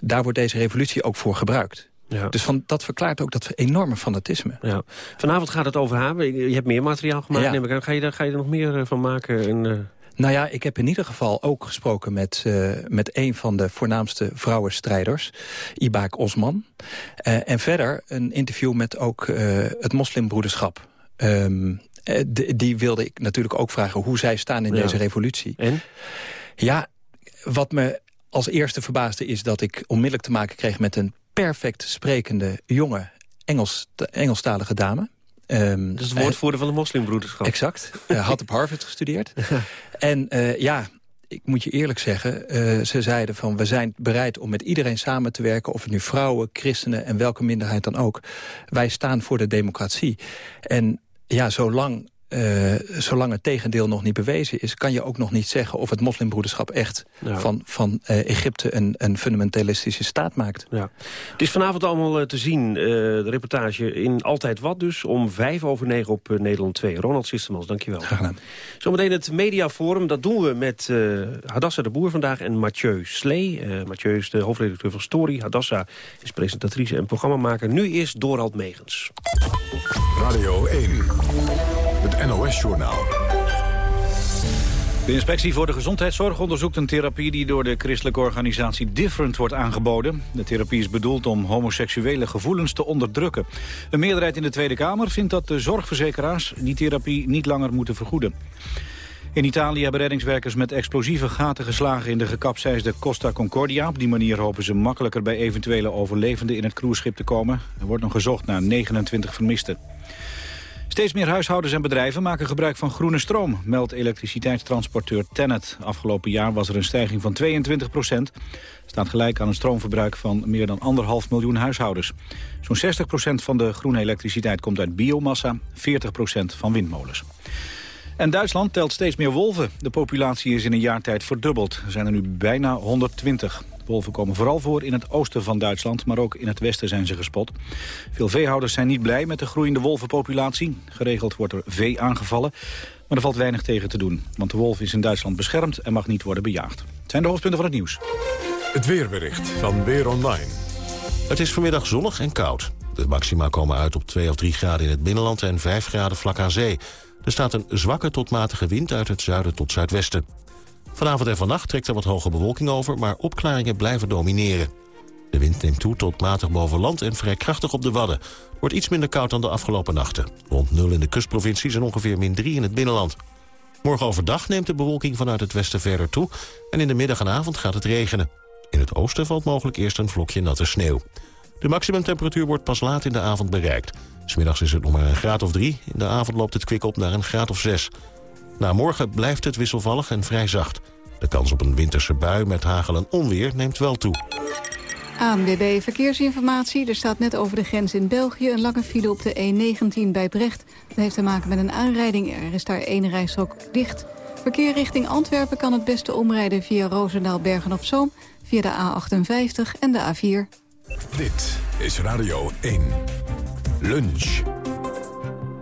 Daar wordt deze revolutie ook voor gebruikt. Ja. Dus van, dat verklaart ook dat enorme fanatisme. Ja. Vanavond gaat het over haar. Je hebt meer materiaal gemaakt, Ja. neem ik aan. Ga je, daar, ga je er nog meer eh, van maken? En, eh, Nou ja, ik heb in ieder geval ook gesproken met, uh, met een van de voornaamste vrouwenstrijders, Ibaak Osman. Uh, en verder een interview met ook het moslimbroederschap. Um, die wilde ik natuurlijk ook vragen hoe zij staan in ja. deze revolutie. En? Ja, wat me als eerste verbaasde is dat ik onmiddellijk te maken kreeg met een perfect sprekende jonge Engels, Engelstalige dame. Um, dat is het woordvoerder van de moslimbroederschap. Exact. Uh, had op Harvard gestudeerd. en uh, ja, ik moet je eerlijk zeggen, uh, ze zeiden van... we zijn bereid om met iedereen samen te werken... of het nu vrouwen, christenen en welke minderheid dan ook. Wij staan voor de democratie. En ja, zolang uh, zolang het tegendeel nog niet bewezen is... kan je ook nog niet zeggen of het moslimbroederschap echt ja. van, van uh, Egypte een, een fundamentalistische staat maakt. Ja. Het is vanavond allemaal uh, te zien, de reportage in Altijd Wat dus... om vijf over negen op Nederland 2. Ronald Sistemans, dankjewel. Graag gedaan. Zometeen het mediaforum, dat doen we met Hadassa de Boer vandaag... en Mathieu Slee. Mathieu is de hoofdredacteur van Story. Hadassa is presentatrice en programmamaker. Nu is Dorald Megens. Radio 1. NOS-journaal. De inspectie voor de gezondheidszorg onderzoekt een therapie die door de christelijke organisatie Different wordt aangeboden. De therapie is bedoeld om homoseksuele gevoelens te onderdrukken. Een meerderheid in de Tweede Kamer vindt dat de zorgverzekeraars die therapie niet langer moeten vergoeden. In Italië hebben reddingswerkers met explosieve gaten geslagen in de gekapseisde Costa Concordia. Op die manier hopen ze makkelijker bij eventuele overlevenden in het cruiseschip te komen. Er wordt nog gezocht naar 29 vermisten. Steeds meer huishoudens en bedrijven maken gebruik van groene stroom, meldt elektriciteitstransporteur Tennet. Afgelopen jaar was er een stijging van 22 procent. Staat gelijk aan een stroomverbruik van meer dan anderhalf miljoen huishoudens. Zo'n 60 procent van de groene elektriciteit komt uit biomassa, 40 procent van windmolens. En Duitsland telt steeds meer wolven. De populatie is in een jaar tijd verdubbeld. Er zijn er nu bijna 120. Wolven komen vooral voor in het oosten van Duitsland, maar ook in het westen zijn ze gespot. Veel veehouders zijn niet blij met de groeiende wolvenpopulatie. Geregeld wordt er vee aangevallen, maar er valt weinig tegen te doen. Want de wolf is in Duitsland beschermd en mag niet worden bejaagd. Het zijn de hoofdpunten van het nieuws. Het weerbericht van Weer Online. Het is vanmiddag zonnig en koud. De maxima komen uit op 2 of 3 graden in het binnenland en 5 graden vlak aan zee. Er staat een zwakke tot matige wind uit het zuiden tot zuidwesten. Vanavond en vannacht trekt er wat hoge bewolking over... maar opklaringen blijven domineren. De wind neemt toe tot matig boven land en vrij krachtig op de Wadden. Wordt iets minder koud dan de afgelopen nachten. Rond 0 in de kustprovincies en ongeveer min 3 in het binnenland. Morgen overdag neemt de bewolking vanuit het westen verder toe... en in de middag en avond gaat het regenen. In het oosten valt mogelijk eerst een vlokje natte sneeuw. De maximumtemperatuur wordt pas laat in de avond bereikt. Smiddags is het nog maar een graad of 3. In de avond loopt het kwik op naar een graad of 6. Na morgen blijft het wisselvallig en vrij zacht. De kans op een winterse bui met hagel en onweer neemt wel toe. ANWB Verkeersinformatie. Er staat net over de grens in België een lange file op de E19 bij Brecht. Dat heeft te maken met een aanrijding. Er is daar één rijstrook dicht. Verkeer richting Antwerpen kan het beste omrijden via Roosendaal Bergen-op-Zoom... via de A58 en de A4. Dit is Radio 1. Lunch.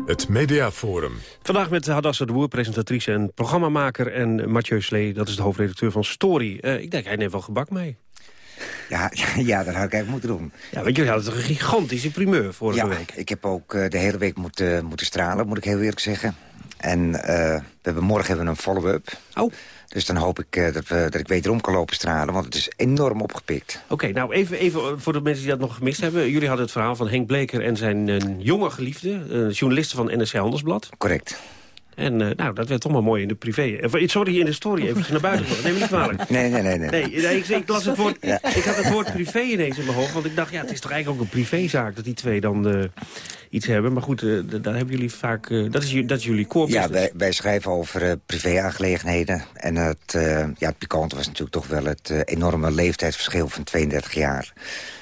Het Mediaforum. Vandaag met Hadassa de Boer, presentatrice en programmamaker... en Mathieu Slee, dat is de hoofdredacteur van Story. Uh, ik denk, hij neemt wel gebak mee. Ja, ja, dat had ik eigenlijk moeten doen. Ja, want jullie hadden toch een gigantische primeur vorige ja, week? ik heb ook uh, de hele week moeten, moeten stralen, moet ik heel eerlijk zeggen. En uh, we hebben, morgen hebben we een follow-up. Oh. Dus dan hoop ik uh, dat, we, dat ik wederom kan lopen stralen, want het is enorm opgepikt. Oké, okay, nou even, even voor de mensen die dat nog gemist hebben. Jullie hadden het verhaal van Henk Bleker en zijn uh, jonge geliefde, uh, journalisten van NRC Handelsblad. Correct. En uh, nou, dat werd toch maar mooi in de privé. Sorry, in de story even naar buiten. Neem me niet kwalijk. Nee, nee, nee. nee. nee, nee ik, ik, las het woord, ja. ik had het woord privé ineens in mijn hoofd. Want ik dacht, ja, het is toch eigenlijk ook een privézaak dat die twee dan uh, iets hebben. Maar goed, uh, daar hebben jullie vaak... dat, is, dat is jullie core Ja, wij, wij, schrijven over privéaangelegenheden. En het, ja, het pikante was natuurlijk toch wel het enorme leeftijdsverschil van 32 jaar.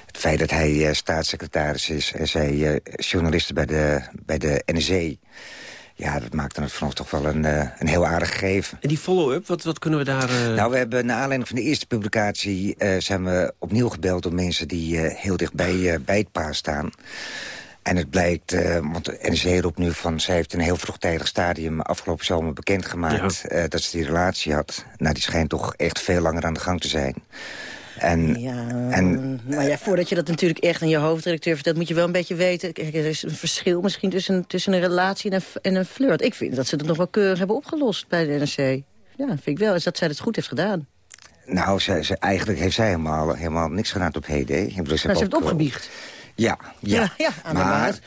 Het feit dat hij staatssecretaris is en zij journalisten bij de, bij de NEC... Ja, dat maakte het voor ons toch wel een, uh, een heel aardig gegeven. En die follow-up, wat, wat kunnen we daar... Uh... Nou, we hebben naar aanleiding van de eerste publicatie... Uh, zijn we opnieuw gebeld door mensen die heel dicht bij, bij het paas staan. En het blijkt, want de NEC roept nu van... zij heeft in een heel vroegtijdig stadium afgelopen zomer bekendgemaakt... Ja. dat ze die relatie had. Nou, die schijnt toch echt veel langer aan de gang te zijn. En, ja, en, maar ja, voordat je dat natuurlijk echt aan je hoofddirecteur vertelt... moet je wel een beetje weten... Kijk, er is een verschil misschien tussen, tussen een relatie en een, en een flirt. Ik vind dat ze dat nog wel keurig hebben opgelost bij de NRC. ja, vind ik wel. Is dat zij het goed heeft gedaan. Nou, ze, ze, eigenlijk heeft zij helemaal, helemaal niks gedaan op HD. Ik bedoel, Nou, ze heeft het ook, eh, opgebiecht. Ja, ja. Ja, ja, maar...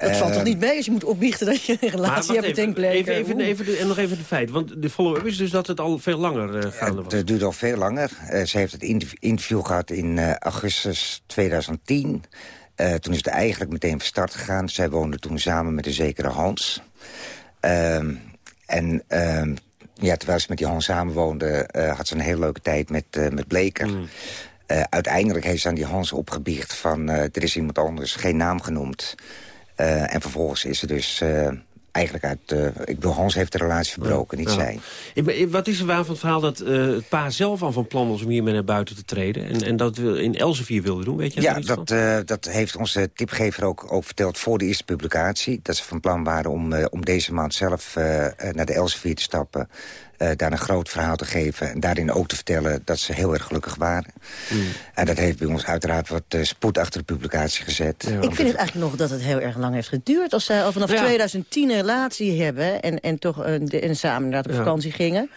Dat valt toch eh, niet mee als je moet opbiechten dat je een relatie hebt met even, even, even, de- en nog even de feit. Want de follow-up is dus dat het al veel langer eh, gaande was. Het duurt al veel langer. Eh, ze heeft het interv- interview gehad in eh, augustus 2010. Eh, toen is het eigenlijk meteen van start gegaan. Zij woonde toen samen met een zekere Hans. Ehm, en ehm, ja, terwijl ze met die Hans samenwoonde... had ze een hele leuke tijd met, met Bleker. Eh, uiteindelijk heeft ze aan die Hans opgebiecht van... er is iemand anders, geen naam genoemd. Eh, en vervolgens is ze dus... eh, Eigenlijk uit, eh, ik bedoel, Hans heeft de relatie verbroken, niet Ja. zij. Wat is er waar van het verhaal dat het pa zelf al van plan was om hiermee naar buiten te treden? En, en dat we in Elsevier wilde doen, weet je Ja, dat, dat heeft onze tipgever ook, ook verteld voor de eerste publicatie. Dat ze van plan waren om, om deze maand zelf naar de Elsevier te stappen. Eh, daar een groot verhaal te geven. En daarin ook te vertellen dat ze heel erg gelukkig waren. En dat heeft bij ons uiteraard wat eh, spoed achter de publicatie gezet. Ik vind het eigenlijk nog dat het heel erg lang heeft geduurd. Als zij al vanaf Ja. 2010 een relatie hebben... en, en toch een, de- en samen op Ja. vakantie gingen...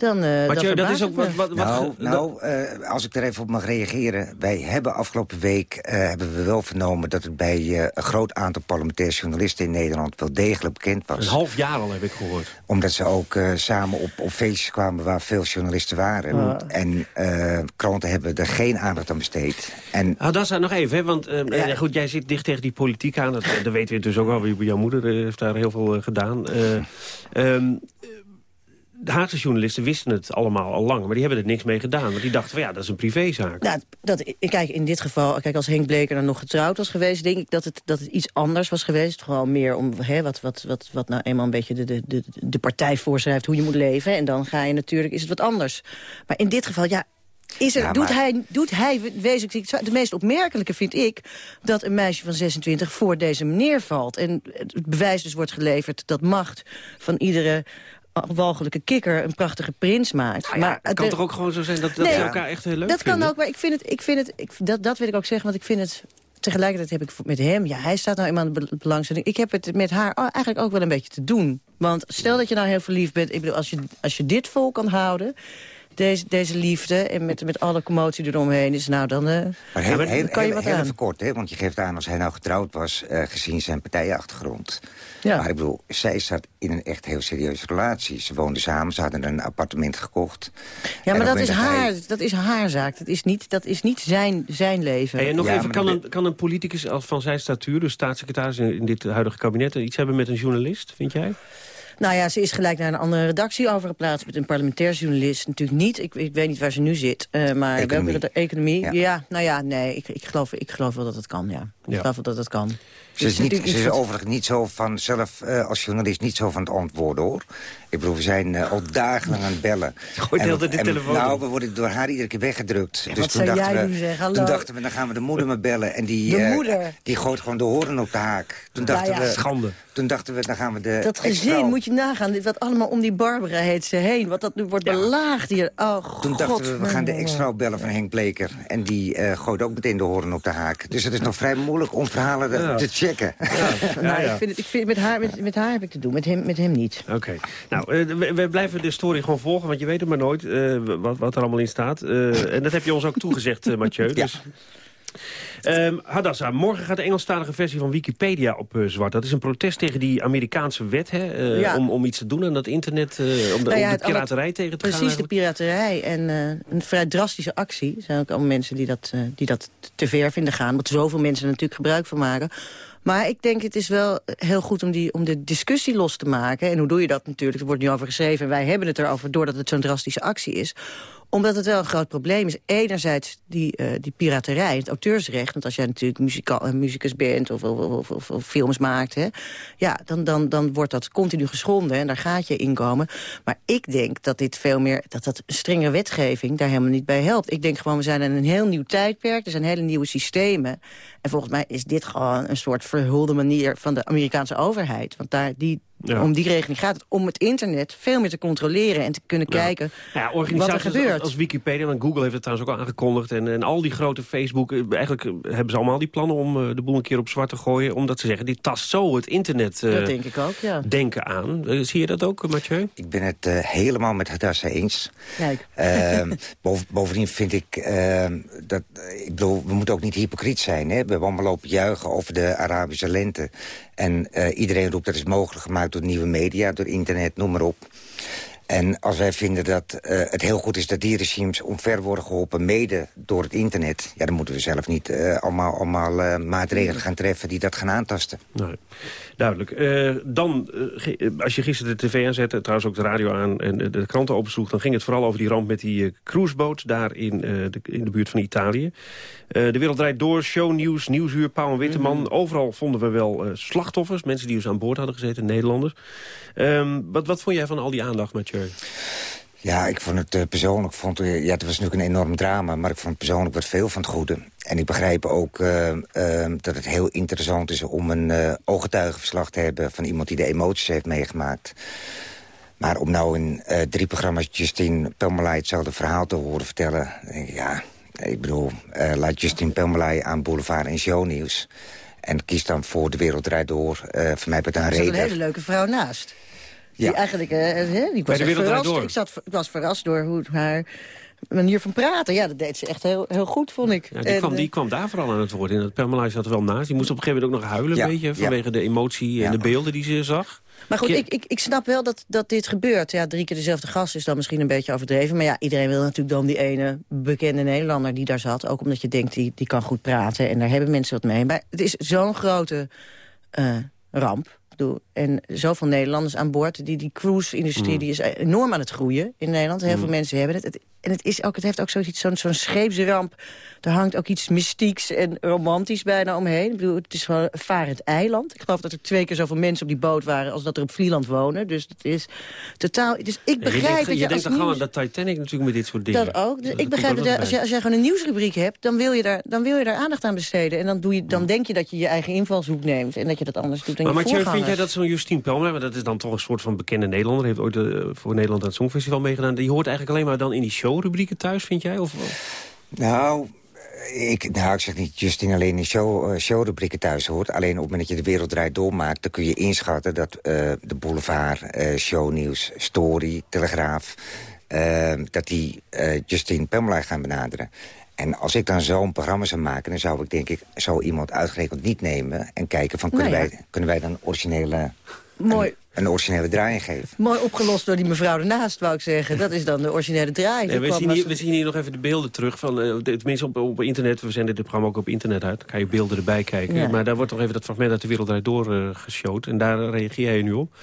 dan, eh Maar dan dat is ook wat- wat- nou, nou eh, als ik er even op mag reageren. Wij hebben afgelopen week eh, hebben we wel vernomen... dat het bij een groot aantal parlementaire journalisten in Nederland... wel degelijk bekend was. Een half jaar al heb ik gehoord. Omdat ze ook eh, samen op, op feestjes kwamen waar veel journalisten waren. En eh, kranten hebben er geen aandacht aan besteed. En Ah, dat is nog even, hè, want goed, jij zit dicht tegen die politiek aan. Dat, dat weten we dus ook al. Jouw moeder heeft daar heel veel gedaan. Eh, ehm, de Haagse journalisten wisten het allemaal al lang, maar die hebben er niks mee gedaan. Want die dachten van ja, dat is een privézaak. Nou, dat, kijk, in dit geval, kijk, als Henk Bleker dan nog getrouwd was geweest... denk ik dat het, dat het iets anders was geweest. Gewoon meer om hè, wat, wat, wat, wat nou eenmaal een beetje de, de, de, de partij voorschrijft... hoe je moet leven. En dan ga je natuurlijk, is het wat anders. Maar in dit geval, ja... Is er, Ja, doet, maar- hij, doet hij wezenlijk... De meest opmerkelijke vind ik dat een meisje van 26 voor deze meneer valt. En het bewijs dus wordt geleverd dat macht van iedere walgelijke kikker een prachtige prins maakt. Nou ja, het kan de- toch ook gewoon zo zijn dat, dat Nee, ze elkaar echt heel leuk dat vinden? kan ook, maar ik vind het, ik vind het ik, dat, dat wil ik ook zeggen, want ik vind het... Tegelijkertijd heb ik met hem, ja, hij staat nou eenmaal aan de belangstelling. Ik heb het met haar oh, eigenlijk ook wel een beetje te doen. Want stel dat je nou heel verliefd bent, ik bedoel, als je, als je dit vol kan houden, deze, deze liefde, en met, met alle commotie eromheen, is nou dan, eh, Maar heel, dan heel, kan je wat heel aan. even kort, hè, want je geeft aan als hij nou getrouwd was... eh, gezien zijn partijenachtergrond. Ja. Maar ik bedoel, zij zat in een echt heel serieuze relatie. Ze woonden samen, ze hadden een appartement gekocht. Ja, maar dat is, haar, hij- dat is haar zaak. Dat is niet, dat is niet zijn, zijn leven. Hey, en nog Ja, even, kan een, kan een politicus als van zijn statuur, dus staatssecretaris in, in dit huidige kabinet, iets hebben met een journalist, vind jij? Nou ja, ze is gelijk naar een andere redactie overgeplaatst... met een parlementair journalist. Natuurlijk niet. Ik, ik weet niet waar ze nu zit. eh, maar Economie. welke de economie? Ja. Ja. nou ja, nee. Ik, ik, geloof, ik geloof wel dat het kan, ja. Ik Ja. geloof wel dat het kan. Ze is, Het niet, ze is overigens niet zo van zelf eh, als journalist niet zo van het antwoorden hoor. Ik bedoel, we zijn eh, al dagenlang aan het bellen. Gooit de de telefoon Nou, we worden door haar iedere keer weggedrukt. dus wat toen zou dachten jij we, zeggen? Toen dachten we, dan gaan we de moeder maar bellen. En die, De eh, moeder? die gooit gewoon de horen op de haak. Toen Nou dachten ja. we, Schande. Toen dachten we, dan gaan we de Dat gezin moet je nagaan. Dit Wat allemaal om die Barbara heet ze heen. Wat dat nu wordt belaagd hier. Oh, god. Toen dachten we, we gaan de ex-vrouw bellen van Henk Bleker. En die eh, gooit ook meteen de horen op de haak. Dus het is nog vrij moeilijk om verhalen Ja. te checken. nou, ik vind het, ik vind, met, haar, met, met haar heb ik te doen, met hem, met hem niet. Oké. Nou, eh, we, we blijven de story gewoon volgen, want je weet het maar nooit eh, wat, wat er allemaal in staat. Eh, en dat heb je ons ook toegezegd, eh, Mathieu. Dus. Ehm, Hadassa, morgen gaat de Engelstalige versie van Wikipedia op zwart. Dat is een protest tegen die Amerikaanse wet hè, eh, Ja. om, om iets te doen aan dat internet, eh, om de, Nou ja, om de het alle- piraterij tegen te gaan. Precies, de piraterij. En eh, een vrij drastische actie. Er zijn ook allemaal mensen die dat, eh, die dat te ver vinden gaan. Omdat zoveel mensen er natuurlijk gebruik van maken. Maar ik denk het is wel heel goed om, die, om de discussie los te maken. En hoe doe je dat natuurlijk? Er wordt nu over geschreven en wij hebben het erover... doordat het zo'n drastische actie is omdat het wel een groot probleem is. Enerzijds die, eh, die piraterij, het auteursrecht. Want als jij natuurlijk muzika- een muzikus bent of, of, of, films maakt... Hè, ja, dan, dan, dan wordt dat continu geschonden en daar gaat je inkomen. Maar ik denk dat dit veel meer, dat dat strenge wetgeving daar helemaal niet bij helpt. Ik denk gewoon, we zijn in een heel nieuw tijdperk. Er zijn hele nieuwe systemen. En volgens mij is dit gewoon een soort verhulde manier van de Amerikaanse overheid. Want daar, die, Ja. Om die regeling gaat het. Om het internet veel meer te controleren en te kunnen kijken Ja, wat er organisaties gebeurt. als, als Wikipedia, want Google heeft het trouwens ook al aangekondigd... en, en al die grote Facebook, eh, eigenlijk eh, hebben ze allemaal die plannen... om eh, de boel een keer op zwart te gooien, omdat ze zeggen... dit tast zo het internet eh, dat denk ik ook, ja. denken aan. Zie je dat ook, Mathieu? Ik ben het eh, helemaal met Hadassa eens. Kijk. Ehm, boven- bovendien vind ik ehm, dat... Ik bedoel, we moeten ook niet hypocriet zijn. Hè? We hebben allemaal lopen juichen over de Arabische lente. En eh, iedereen roept dat is mogelijk gemaakt door nieuwe media, door internet, noem maar op. En als wij vinden dat eh, het heel goed is dat die regimes omver worden geholpen... mede door het internet... ja, dan moeten we zelf niet eh, allemaal, allemaal eh, maatregelen gaan treffen... die dat gaan aantasten. Nee, duidelijk. Eh, dan, eh, eh, als je gisteren de tv aanzette, trouwens ook de radio aan... en de kranten opensloeg, dan ging het vooral over die ramp met die cruiseboot... daar in, de, in de buurt van Italië. De wereld draait door, shownieuws, Nieuwsuur, Pauw en Witteman. Mhm. Overal vonden we wel slachtoffers, mensen die dus aan boord hadden gezeten, Nederlanders. Ehm, wat, wat vond jij van al die aandacht, Mathieu? Ja, ik vond het eh, persoonlijk... Vond, eh, ja, het was natuurlijk een enorm drama... maar ik vond persoonlijk wat veel van het goede. En ik begrijp ook eh, eh, dat het heel interessant is... om een eh, ooggetuigenverslag te hebben... van iemand die de emoties heeft meegemaakt. Maar om nou in drie programma's Justine Pelmelay... hetzelfde verhaal te horen vertellen... denk ik, ja, ik bedoel, laat Justine Pelmelay aan Boulevard en Shownieuws... en kies dan voor De Wereld Draait Door... eh van mij met een Er zat een reden. hele leuke vrouw naast. Die eigenlijk, eh, die Bij was De verrast. Door. Ik, zat, ik was verrast door hoe haar manier van praten. Ja, dat deed ze echt heel, heel goed, vond ik. Ja, die, En, kwam, eh, die kwam daar vooral aan het woord. En Pamela zat er wel naast. Die moest op een gegeven moment ook nog huilen, Ja, een beetje... ja. vanwege de emotie en de beelden die ze zag. Maar goed, ik, ik, ik snap wel dat, dat dit gebeurt. Ja, drie keer dezelfde gast is dan misschien een beetje overdreven. Maar ja, iedereen wil natuurlijk dan die ene bekende Nederlander die daar zat. Ook omdat je denkt, die, die kan goed praten. En daar hebben mensen wat mee. Maar het is zo'n grote eh, ramp. Ik bedoel, En zoveel Nederlanders aan boord. Die, die cruise-industrie Mm. die is enorm aan het groeien in Nederland. Heel Mm. veel mensen hebben het. het en het, is ook, het heeft ook zoiets, zo'n scheepsramp. Er hangt ook iets mystieks en romantisch bijna omheen. Ik bedoel, het is gewoon een varend eiland. Ik geloof dat er twee keer zoveel mensen op die boot waren... als dat er op Vlieland wonen. Dus het is totaal... Dus ik je begrijp denkt, dat je je denkt dan gewoon aan dat Titanic natuurlijk met dit soort dingen. dat ook. Dus Dat ik begrijp dat als je, als jij gewoon een nieuwsrubriek hebt... dan wil je daar, dan wil je daar aandacht aan besteden. En dan, doe je, dan denk je dat je je eigen invalshoek neemt. En dat je dat anders doet dan Maar je Mathieu, vind jij dat zo'n Justine Pelmer, maar dat is dan toch een soort van bekende Nederlander... heeft ooit eh, voor Nederland aan het Songfestival meegedaan... die hoort eigenlijk alleen maar dan in die showrubrieken thuis, vind jij? Of, Nou, ik, nou, ik zeg niet Justine alleen in show, eh, showrubrieken thuis hoort. Alleen op het moment dat je de wereld draait doormaakt... dan kun je inschatten dat eh, de boulevard, eh, shownieuws, story, telegraaf... dat die Justine Pamela gaan benaderen. En als ik dan zo'n programma zou maken... dan zou ik denk ik zo iemand uitgerekend niet nemen... en kijken van kunnen, Nou ja. wij, kunnen wij dan originele, Mooi, een originele draai geven. mooi opgelost door die mevrouw ernaast, wou ik zeggen. Dat is dan de originele draai. Nee, we, zien als- hier, we zien hier nog even de beelden terug. Van, de- tenminste op, op internet. We zenden dit programma ook op internet uit. Dan kan je beelden erbij kijken. Ja. Maar daar wordt nog even dat fragment uit de wereld Draait door eh geshowd. En daar reageer je nu op.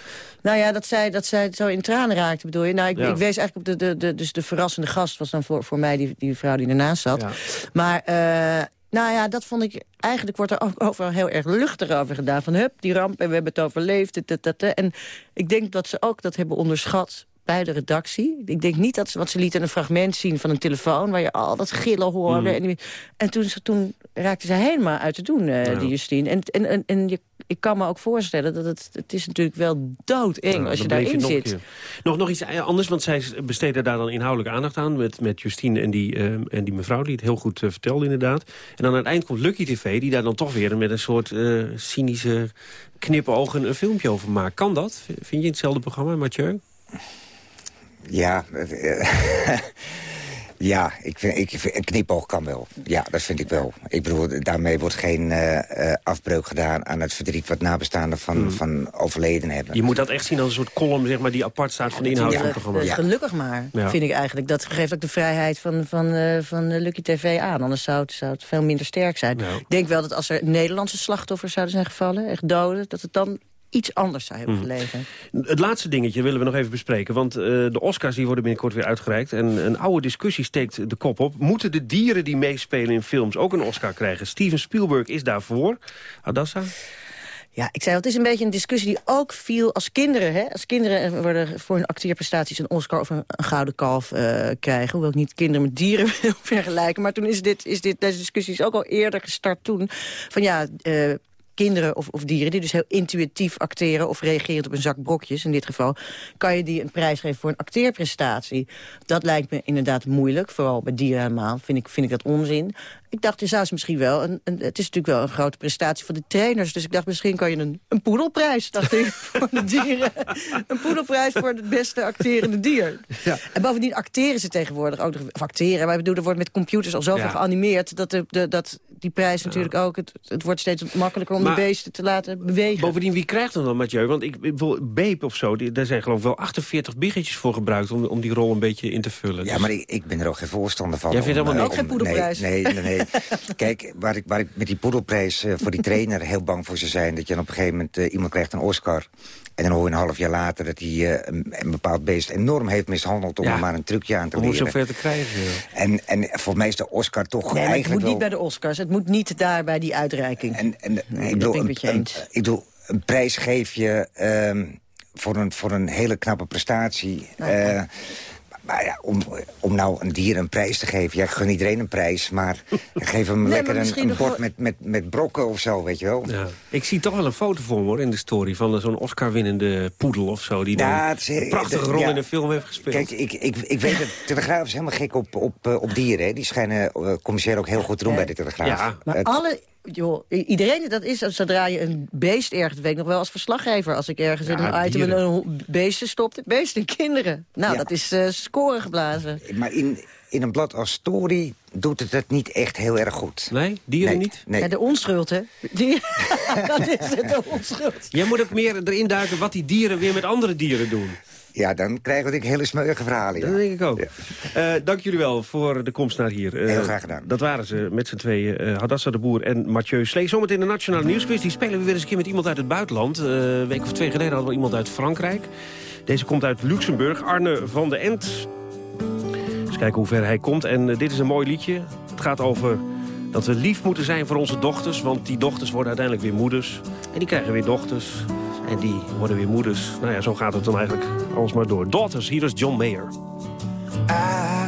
Nou ja, dat zij, dat zij zo in tranen raakte, bedoel je? Nou, ik, Ja. ik wees eigenlijk op de, de, de, dus de verrassende gast was dan voor, voor mij die, die vrouw die ernaast zat. Ja. Maar, eh, nou ja, dat vond ik... Eigenlijk wordt er ook over heel erg luchtig over gedaan. Van, hup, die ramp, en we hebben het overleefd. En ik denk dat ze ook dat hebben onderschat bij de redactie. Ik denk niet dat ze, want ze lieten een fragment zien van een telefoon... waar je al dat gillen hoorde. Mm. En, en toen, toen raakte ze helemaal uit te doen, eh, Ja. die Justine. En, en, en, en je, ik kan me ook voorstellen dat het, het is natuurlijk wel doodeng Nou, als je daarin nog zit. Nog, nog iets anders, want zij besteden daar dan inhoudelijk aandacht aan... met, met Justine en die, eh, en die mevrouw die het heel goed eh, vertelde inderdaad. En dan aan het eind komt Lucky TV... die daar dan toch weer met een soort eh, cynische knipogen een filmpje over maakt. Kan dat? Vind je in hetzelfde programma, Mathieu? Ja, eh, ja ik vind, ik vind, een knipoog kan wel. Ja, dat vind ik wel. Ik bedoel, daarmee wordt geen eh, eh, afbreuk gedaan aan het verdriet... wat nabestaanden van, Hmm. van overleden hebben. Je moet dat echt zien als een soort column zeg maar, die apart staat van de inhoud van het programma. Eh, Gelukkig maar, Ja. vind ik eigenlijk. Dat geeft ook de vrijheid van, van, eh, van Lucky TV aan. Anders zou het, zou het veel minder sterk zijn. Ja. Ik denk wel dat als er Nederlandse slachtoffers zouden zijn gevallen... echt doden, dat het dan iets anders zou hebben Mhm. gelegen. Het laatste dingetje willen we nog even bespreken. Want eh, de Oscars die worden binnenkort weer uitgereikt. En een oude discussie steekt de kop op. Moeten de dieren die meespelen in films ook een Oscar krijgen? Steven Spielberg is daarvoor. Adassa? Ja, ik zei, het is een beetje een discussie die ook viel als kinderen. Hè? Als kinderen worden voor hun acteerprestaties een Oscar of een, een gouden kalf eh, krijgen. Hoewel ik niet kinderen met dieren wil vergelijken. Maar toen is, dit, is dit, deze discussie is ook al eerder gestart toen. Van ja, eh, kinderen of, of dieren... die dus heel intuïtief acteren of reageren op een zak brokjes... in dit geval, kan je die een prijs geven voor een acteerprestatie. Dat lijkt me inderdaad moeilijk, vooral bij dieren helemaal. Vind ik, vind ik dat onzin. Ik dacht, je zou ze misschien wel... Een, een, het is natuurlijk wel een grote prestatie voor de trainers. Dus ik dacht, misschien kan je een, een poedelprijs, dacht ik, voor de dieren. Een poedelprijs voor het beste acterende dier. Ja. En bovendien acteren ze tegenwoordig ook nog... Of acteren, maar ik bedoel, er wordt met computers al zoveel geanimeerd... dat, de, de, dat die prijs natuurlijk ook... Het, het wordt steeds makkelijker om de beesten te laten bewegen. Bovendien, wie krijgt dan dan, Mathieu? Want ik wil Beep of zo, die, daar zijn geloof ik wel 48 biggetjes voor gebruikt... om, om die rol een beetje in te vullen. Ja, maar ik, ik ben er ook geen voorstander van. Jij vindt helemaal niet? Ook geen poedelprijs? Nee, nee, nee. Kijk, waar ik, waar ik met die poedelprijs uh, voor die trainer heel bang voor zou zijn... dat je dan op een gegeven moment uh, iemand krijgt een Oscar... en dan hoor je een half jaar later dat hij uh, een, een, bepaald beest enorm heeft mishandeld... om ja. er maar een trucje aan te om leren. Om zover te krijgen. En, en voor mij is de Oscar toch nee, eigenlijk het moet wel... niet bij de Oscars. Het moet niet daar bij die uitreiking. En, en, nee, ik bedoel, ik een, ik bedoel, een prijs geef je um, voor, een, voor een hele knappe prestatie... Nou, maar ja, om, om nou een dier een prijs te geven... Ja, ik gun iedereen een prijs, maar geef hem nee, lekker een, een bord met, met, met brokken of zo, weet je wel. Ja. Ik zie toch wel een foto voor me hoor, in de story... van zo'n Oscar-winnende poedel of zo... die ja, dan een prachtige rol ja, in de film heeft gespeeld. Kijk, ik, ik, ik weet dat Telegraaf is helemaal gek op, op, op dieren. Hè. Die schijnen uh, commercieel ook heel goed te doen bij de Telegraaf. Ja. Maar het, alle joh, iedereen dat is, zodra je een beest ergens... weet ik nog wel als verslaggever, als ik ergens ja, in een item dieren. een beesten stopte. Beesten en kinderen. Nou, ja. dat is uh, scoren geblazen. Maar in, in een blad als Story doet het het niet echt heel erg goed. Nee? Dieren nee, niet? Nee. Ja, de onschuld, hè? Die, dat is het, de onschuld. Jij moet ook meer erin duiken wat die dieren weer met andere dieren doen. Ja, dan krijgen we denk ik hele smeuïge verhalen. Ja. Dat denk ik ook. Ja. Uh, dank jullie wel voor de komst naar hier. Uh, Heel graag gedaan. Dat waren ze met z'n tweeën. Uh, Hadassa de Boer en Mathieu Slee. Zometeen de Nationale Nieuwsquiz. Die spelen we weer eens een keer met iemand uit het buitenland. een week of twee geleden hadden we iemand uit Frankrijk. Deze komt uit Luxemburg. Arne van de Ent. Eens kijken hoe ver hij komt. En dit is een mooi liedje. Het gaat over dat we lief moeten zijn voor onze dochters. Want die dochters worden uiteindelijk weer moeders. En die krijgen weer dochters. En die worden weer moeders. Nou ja, zo gaat het dan eigenlijk alles maar door. Daughters, hier is John Mayer. I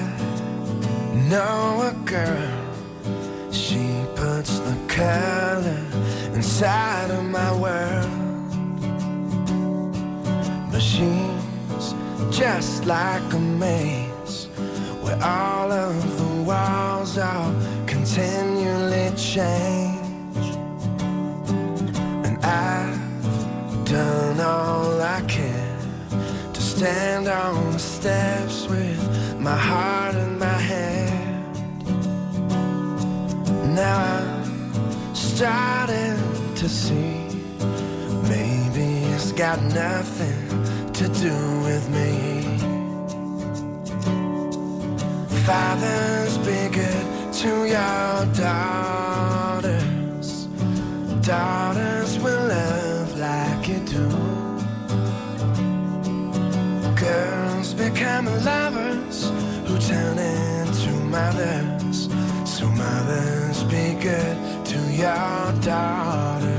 know a girl. She puts the color inside of my world. She's just like a maze. Where all of the walls are continually change. And I done all I can to stand on the steps with my heart in my hand. Now I'm starting to see maybe it's got nothing to do with me. Fathers, be good to your daughters. Daughters become lovers who turn into mothers. So mothers be good to your daughters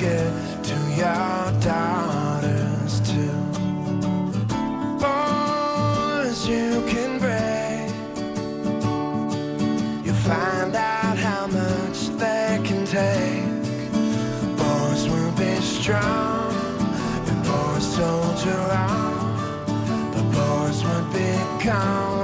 Mothers, to your daughters too. Boys, you can break. You find out how much they can take. Boys will be strong, and boys soldier on. But boys would be gone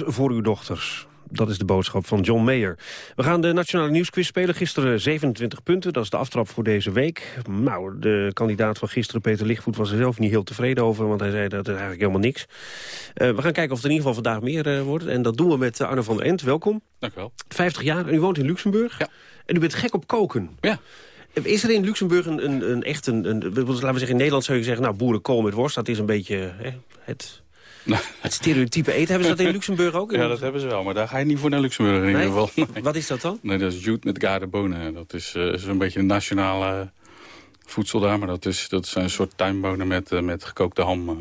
goed voor uw dochters. Dat is de boodschap van John Mayer. We gaan de Nationale Nieuwsquiz spelen. Gisteren 27 punten, dat is de aftrap voor deze week. Nou, de kandidaat van gisteren, Peter Lichtvoet, was er zelf niet heel tevreden over... want hij zei dat is eigenlijk helemaal niks. Eh, we gaan kijken of het in ieder geval vandaag meer eh, wordt. En dat doen we met eh, Arno van der Ent. Welkom. Dank u wel. 50 jaar en u woont in Luxemburg. Ja. En u bent gek op koken. Ja. Is er in Luxemburg een, een, een echt een, een... Laten we zeggen, in Nederland zou je zeggen... nou, boerenkool met worst, dat is een beetje hè, het... Het stereotype eten, hebben ze dat in Luxemburg ook? Ja, dat hebben ze wel, maar daar ga je niet voor naar Luxemburg in ieder geval. Wat is dat dan? Nee, dat is jute met gardebonen. Dat is, uh, een beetje een nationale voedsel daar. Maar dat, is, dat zijn een soort tuinbonen met, eh, met gekookte ham. Eh.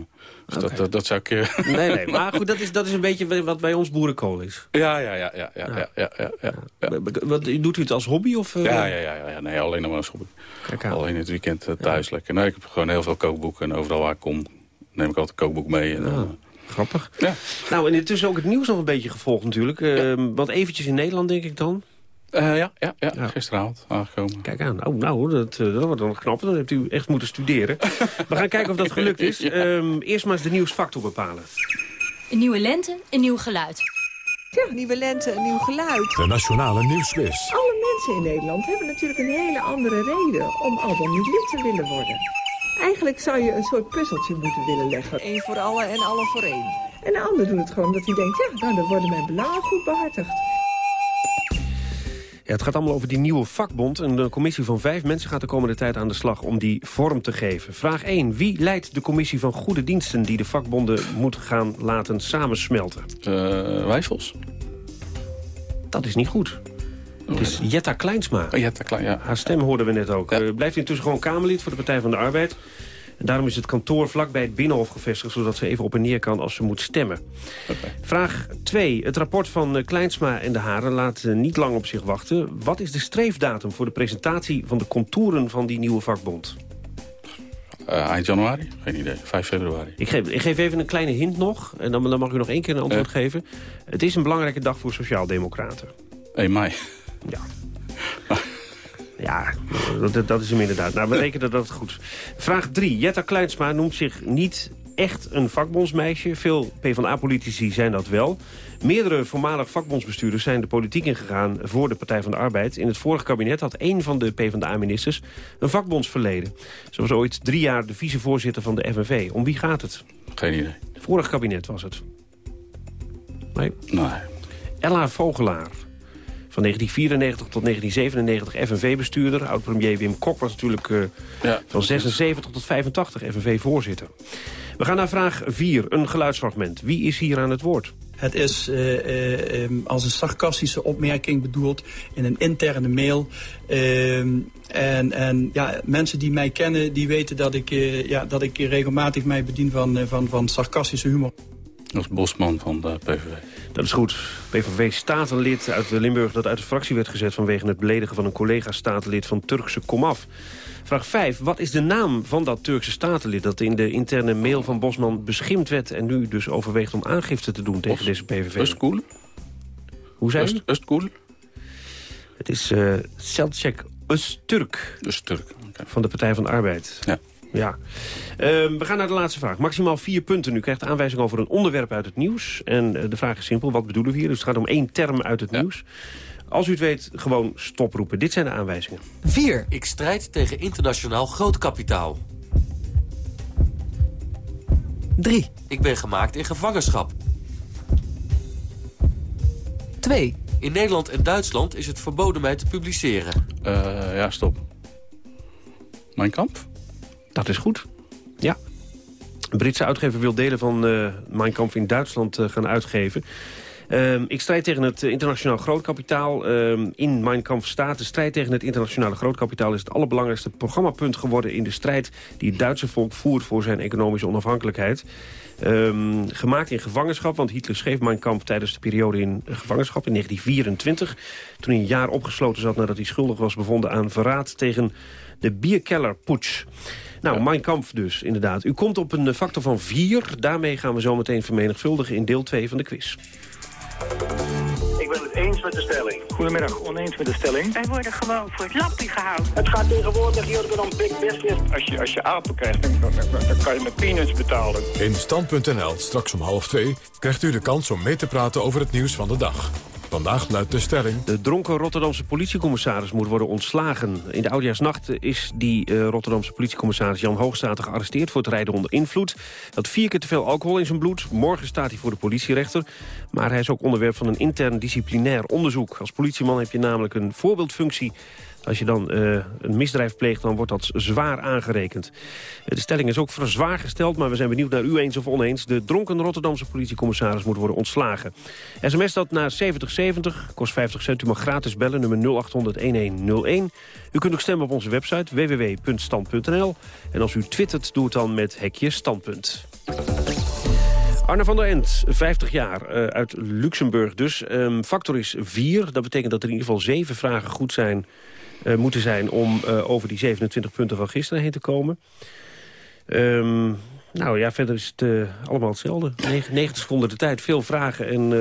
Dus dat, dat, zou ik... Nee, nee, maar goed, dat is, dat is een beetje wat bij ons boerenkool is. Ja, ja, ja. ja, ja, ja. ja, ja, ja. Wat, doet u het als hobby? Of, ja, ja, ja, ja, nee, alleen nog maar als hobby. Alleen het weekend thuis lekker. Nee, ik heb gewoon heel veel kookboeken en overal waar ik kom neem ik altijd een kookboek mee. En. Ah grappig. Ja. Nou, en intussen ook het nieuws nog een beetje gevolgd natuurlijk. Ehm, Want eventjes in Nederland, denk ik dan. Eh, ja, ja, ja, gisteravond aangekomen. Kijk aan. Oh, nou, dat, eh, dat wordt dan knap. Dan hebt u echt moeten studeren. We gaan kijken of dat gelukt is. Ehm, eerst maar eens de nieuwsfactor bepalen. Een nieuwe lente, een nieuw geluid. Ja, nieuwe lente, een nieuw geluid. De Nationale Nieuwsquiz. Alle mensen in Nederland hebben natuurlijk een hele andere reden om al dan niet lid te willen worden. Eigenlijk zou je een soort puzzeltje moeten willen leggen. Eén voor alle en alle voor één. En de ander doet het gewoon omdat hij denkt, ja, nou dan worden mijn belangen goed behartigd. Ja, het gaat allemaal over die nieuwe vakbond. Een commissie van vijf mensen gaat de komende tijd aan de slag om die vorm te geven. Vraag 1. Wie leidt de commissie van goede diensten die de vakbonden moet gaan laten samensmelten? Uh, Wijfels? Dat is niet goed. Het is Jetta Kleinsma. Oh, Jetta Klein, ja. Haar stem hoorden we net ook. Eh, blijft intussen gewoon Kamerlid voor de Partij van de Arbeid. En daarom is het kantoor vlak bij het Binnenhof gevestigd... zodat ze even op en neer kan als ze moet stemmen. Vraag 2. Het rapport van eh, Kleinsma en de Haren laat eh, niet lang op zich wachten. Wat is de streefdatum voor de presentatie van de contouren van die nieuwe vakbond? Uh, eind januari? Geen idee. 5 februari. Ik geef, ik geef even een kleine hint nog. En dan, dan mag u nog één keer een antwoord geven. Het is een belangrijke dag voor sociaaldemocraten. 1 mei. Ja. Ja, dat, dat is hem inderdaad. Nou, we rekenen dat het goed is. Vraag 3. Jetta Kleinsma noemt zich niet echt een vakbondsmeisje. Veel PvdA-politici zijn dat wel. Meerdere voormalig vakbondsbestuurders zijn de politiek ingegaan voor de Partij van de Arbeid. In het vorige kabinet had één van de PvdA-ministers een vakbondsverleden. Ze was ooit drie jaar de vicevoorzitter van de FNV. Om wie gaat het? Geen idee. Vorig kabinet was het. Nee? Nee. Ella Vogelaar. Van 1994 tot 1997 FNV-bestuurder. Oud-premier Wim Kok was natuurlijk uh, ja, van 76 tot 85 FNV-voorzitter. We gaan naar vraag 4, een geluidsfragment. Wie is hier aan het woord? Het is uh, uh, als een sarcastische opmerking bedoeld in een interne mail. en, en ja, mensen die mij kennen, die weten dat ik, ja, dat ik regelmatig mij bedien van, van, van sarcastische humor. Dat is Bosman van de PVV. Dat is goed. PVV-statenlid uit Limburg dat uit de fractie werd gezet... vanwege het beledigen van een collega-statenlid van Turkse komaf. Vraag 5. Wat is de naam van dat Turkse statenlid... dat in de interne mail van Bosman beschimd werd... en nu dus overweegt om aangifte te doen tegen Bos, deze PVV? Özgul. Hoe zei u? Özgul. Het is uh, Selçuk Öztürk. Öztürk. Okay. Van de Partij van de Arbeid. Ja. Ja. Uh, we gaan naar de laatste vraag. Maximaal vier punten. U krijgt aanwijzing over een onderwerp uit het nieuws. En uh, de vraag is simpel. Wat bedoelen we hier? Dus het gaat om één term uit het ja. nieuws. Als u het weet, gewoon stoproepen. Dit zijn de aanwijzingen. 4. Ik strijd tegen internationaal grootkapitaal. 3. Ik ben gemaakt in gevangenschap. 2. In Nederland en Duitsland is het verboden mij te publiceren. Uh, ja, stop. Mijn kamp? Dat is goed. Ja. Een Britse uitgever wil delen van uh, Mein Kampf in Duitsland uh, gaan uitgeven. Ehm, ik strijd tegen het eh, internationaal grootkapitaal. Ehm, in Mein Kampf staat de strijd tegen het internationale grootkapitaal... is het allerbelangrijkste programmapunt geworden in de strijd... die het Duitse volk voert voor zijn economische onafhankelijkheid. Ehm, gemaakt in gevangenschap, want Hitler schreef Mein Kampf... tijdens de periode in gevangenschap in 1924. Toen hij een jaar opgesloten zat nadat hij schuldig was bevonden aan verraad... tegen de Bierkeller-putsch. Nou, Mein Kampf dus, inderdaad. U komt op een factor van 4. Daarmee gaan we zo meteen vermenigvuldigen in deel 2 van de quiz. Ik ben het eens met de stelling. Goedemiddag, oneens met de stelling. Wij worden gewoon voor het lappie gehouden. Het gaat tegenwoordig hier om big business. Als je, als je apen krijgt, dan, dan, dan kan je met peanuts betalen. In Stand.nl, straks om half twee, krijgt u de kans om mee te praten over het nieuws van de dag. Vandaag luidt de stelling... De dronken Rotterdamse politiecommissaris moet worden ontslagen. In de oudjaarsnacht is die uh, Rotterdamse politiecommissaris Jan Hoogstaten gearresteerd... voor het rijden onder invloed. Dat vier keer te veel alcohol in zijn bloed. Morgen staat hij voor de politierechter. Maar hij is ook onderwerp van een intern disciplinair onderzoek. Als politieman heb je namelijk een voorbeeldfunctie als je dan uh, een misdrijf pleegt, dan wordt dat zwaar aangerekend. De stelling is ook zwaar gesteld, maar we zijn benieuwd naar u eens of oneens. De dronken Rotterdamse politiecommissaris moet worden ontslagen. SMS dat naar 7070, kost 50 cent. U mag gratis bellen, nummer 0800-1101. U kunt ook stemmen op onze website www.stand.nl. En als u twittert, doe het dan met hekje standpunt. Arne van der End, 50 jaar, uh, uit Luxemburg dus. Um, factor is 4. Dat betekent dat er in ieder geval 7 vragen goed zijn moeten zijn om uh, over die 27 punten van gisteren heen te komen. Um, nou ja, verder is het uh, allemaal hetzelfde. 90 seconden de tijd, veel vragen en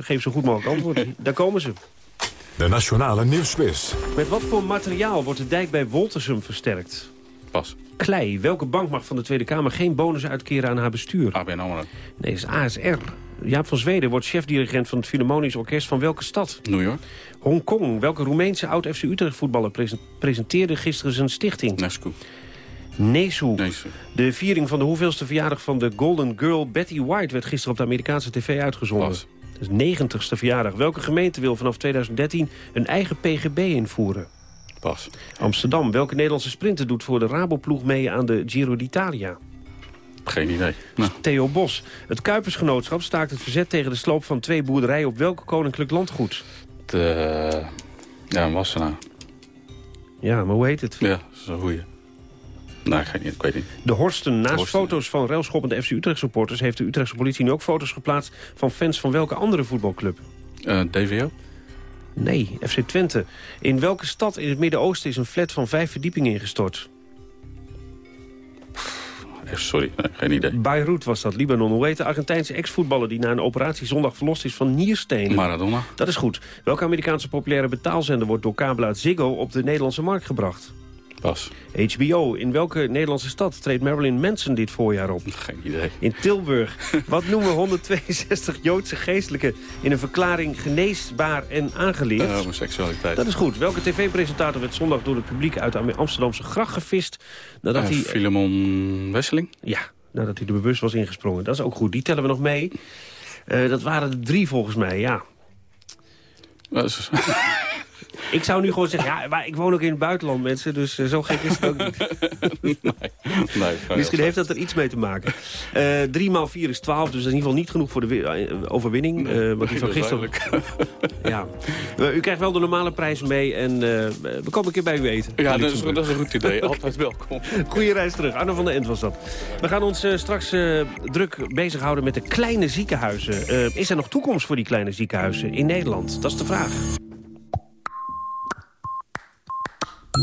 geef zo goed mogelijk antwoorden. Daar komen ze. De Nationale Nieuwsquiz. Met wat voor materiaal wordt de dijk bij Woltersum versterkt? Pas. Klei. Welke bank mag van de Tweede Kamer geen bonus uitkeren aan haar bestuur? ABN AMRO. Nee, dat is ASR. Jaap van Zweden wordt chefdirigent van het Philharmonisch Orkest van welke stad? New York. Hongkong. Welke Roemeense oud-FC Utrecht voetballer presenteerde gisteren zijn stichting? Nescu. Nesu. Nesu. De viering van de hoeveelste verjaardag van de Golden Girl Betty White... werd gisteren op de Amerikaanse tv uitgezonden. Pas. Dat is 90ste verjaardag. Welke gemeente wil vanaf 2013 een eigen PGB invoeren? Pas. Amsterdam. Welke Nederlandse sprinter doet voor de Raboploeg mee aan de Giro d'Italia? Geen idee. Nou. Theo Bos. Het Kuipersgenootschap staakt het verzet tegen de sloop van twee boerderijen... op welk koninklijk landgoed? De, ja, Wassenaar. Ja, maar hoe heet het? Ja, dat is een goeie. Nou, ik, niet, ik weet niet. De Horsten. Naast Horsten. foto's van railschoppende FC Utrecht supporters... heeft de Utrechtse politie nu ook foto's geplaatst... van fans van welke andere voetbalclub? Uh, DVO? Nee, FC Twente. In welke stad in het Midden-Oosten is een flat van vijf verdiepingen ingestort? Sorry, geen idee. Beirut was dat, Libanon. Hoe heet de Argentijnse ex-voetballer die na een operatie zondag verlost is van nierstenen? Maradona. Dat is goed. Welke Amerikaanse populaire betaalzender wordt door kabelaar Ziggo op de Nederlandse markt gebracht? Pas. HBO. In welke Nederlandse stad treedt Marilyn Manson dit voorjaar op? Geen idee. In Tilburg. Wat noemen 162 Joodse geestelijken in een verklaring geneesbaar en aangeleerd? Uh, homoseksualiteit. Dat is goed. Welke tv-presentator werd zondag door het publiek uit de Amsterdamse gracht gevist? Nadat uh, hij... Filemon Wesseling? Ja, nadat hij er bewust was ingesprongen. Dat is ook goed. Die tellen we nog mee. Uh, dat waren er drie volgens mij, ja. Ik zou nu gewoon zeggen, ja, maar ik woon ook in het buitenland, mensen. Dus uh, zo gek is het ook niet. nee, nee, Misschien heeft dat er iets mee te maken. Uh, 3 maal 4 is 12, dus dat is in ieder geval niet genoeg voor de uh, overwinning. Nee, want die van gisteren... ja. u krijgt wel de normale prijzen mee en we komen een keer bij u eten. Ja, dat is, dat is, een goed idee. Altijd welkom. Goeie reis terug. Arno van der End was dat. We gaan ons straks druk bezighouden met de kleine ziekenhuizen. is er nog toekomst voor die kleine ziekenhuizen in Nederland? Dat is de vraag.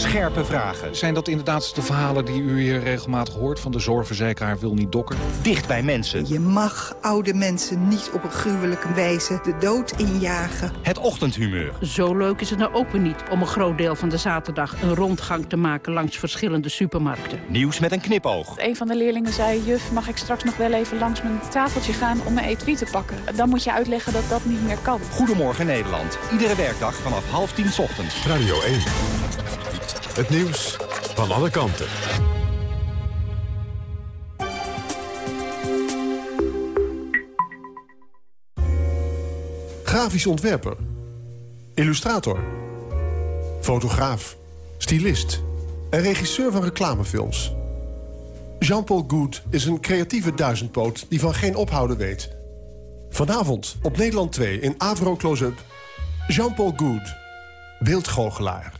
Scherpe vragen. Zijn dat inderdaad de verhalen die u hier regelmatig hoort... van de zorgverzekeraar wil niet dokken? Dicht bij mensen. Je mag oude mensen niet op een gruwelijke wijze de dood injagen. Het ochtendhumeur. Zo leuk is het nou ook weer niet om een groot deel van de zaterdag... een rondgang te maken langs verschillende supermarkten. Nieuws met een knipoog. Een van de leerlingen zei... juf, mag ik straks nog wel even langs mijn tafeltje gaan om mijn etui te pakken? Dan moet je uitleggen dat dat niet meer kan. Goedemorgen Nederland. Iedere werkdag vanaf half tien ochtends. Radio 1. Het nieuws van alle kanten. Grafisch ontwerper. Illustrator. Fotograaf. stylist en regisseur van reclamefilms. Jean-Paul Good is een creatieve duizendpoot die van geen ophouden weet. Vanavond op Nederland 2 in Avro Close-up... Jean-Paul Good, beeldgoochelaar.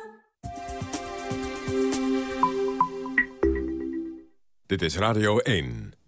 Dit is Radio 1.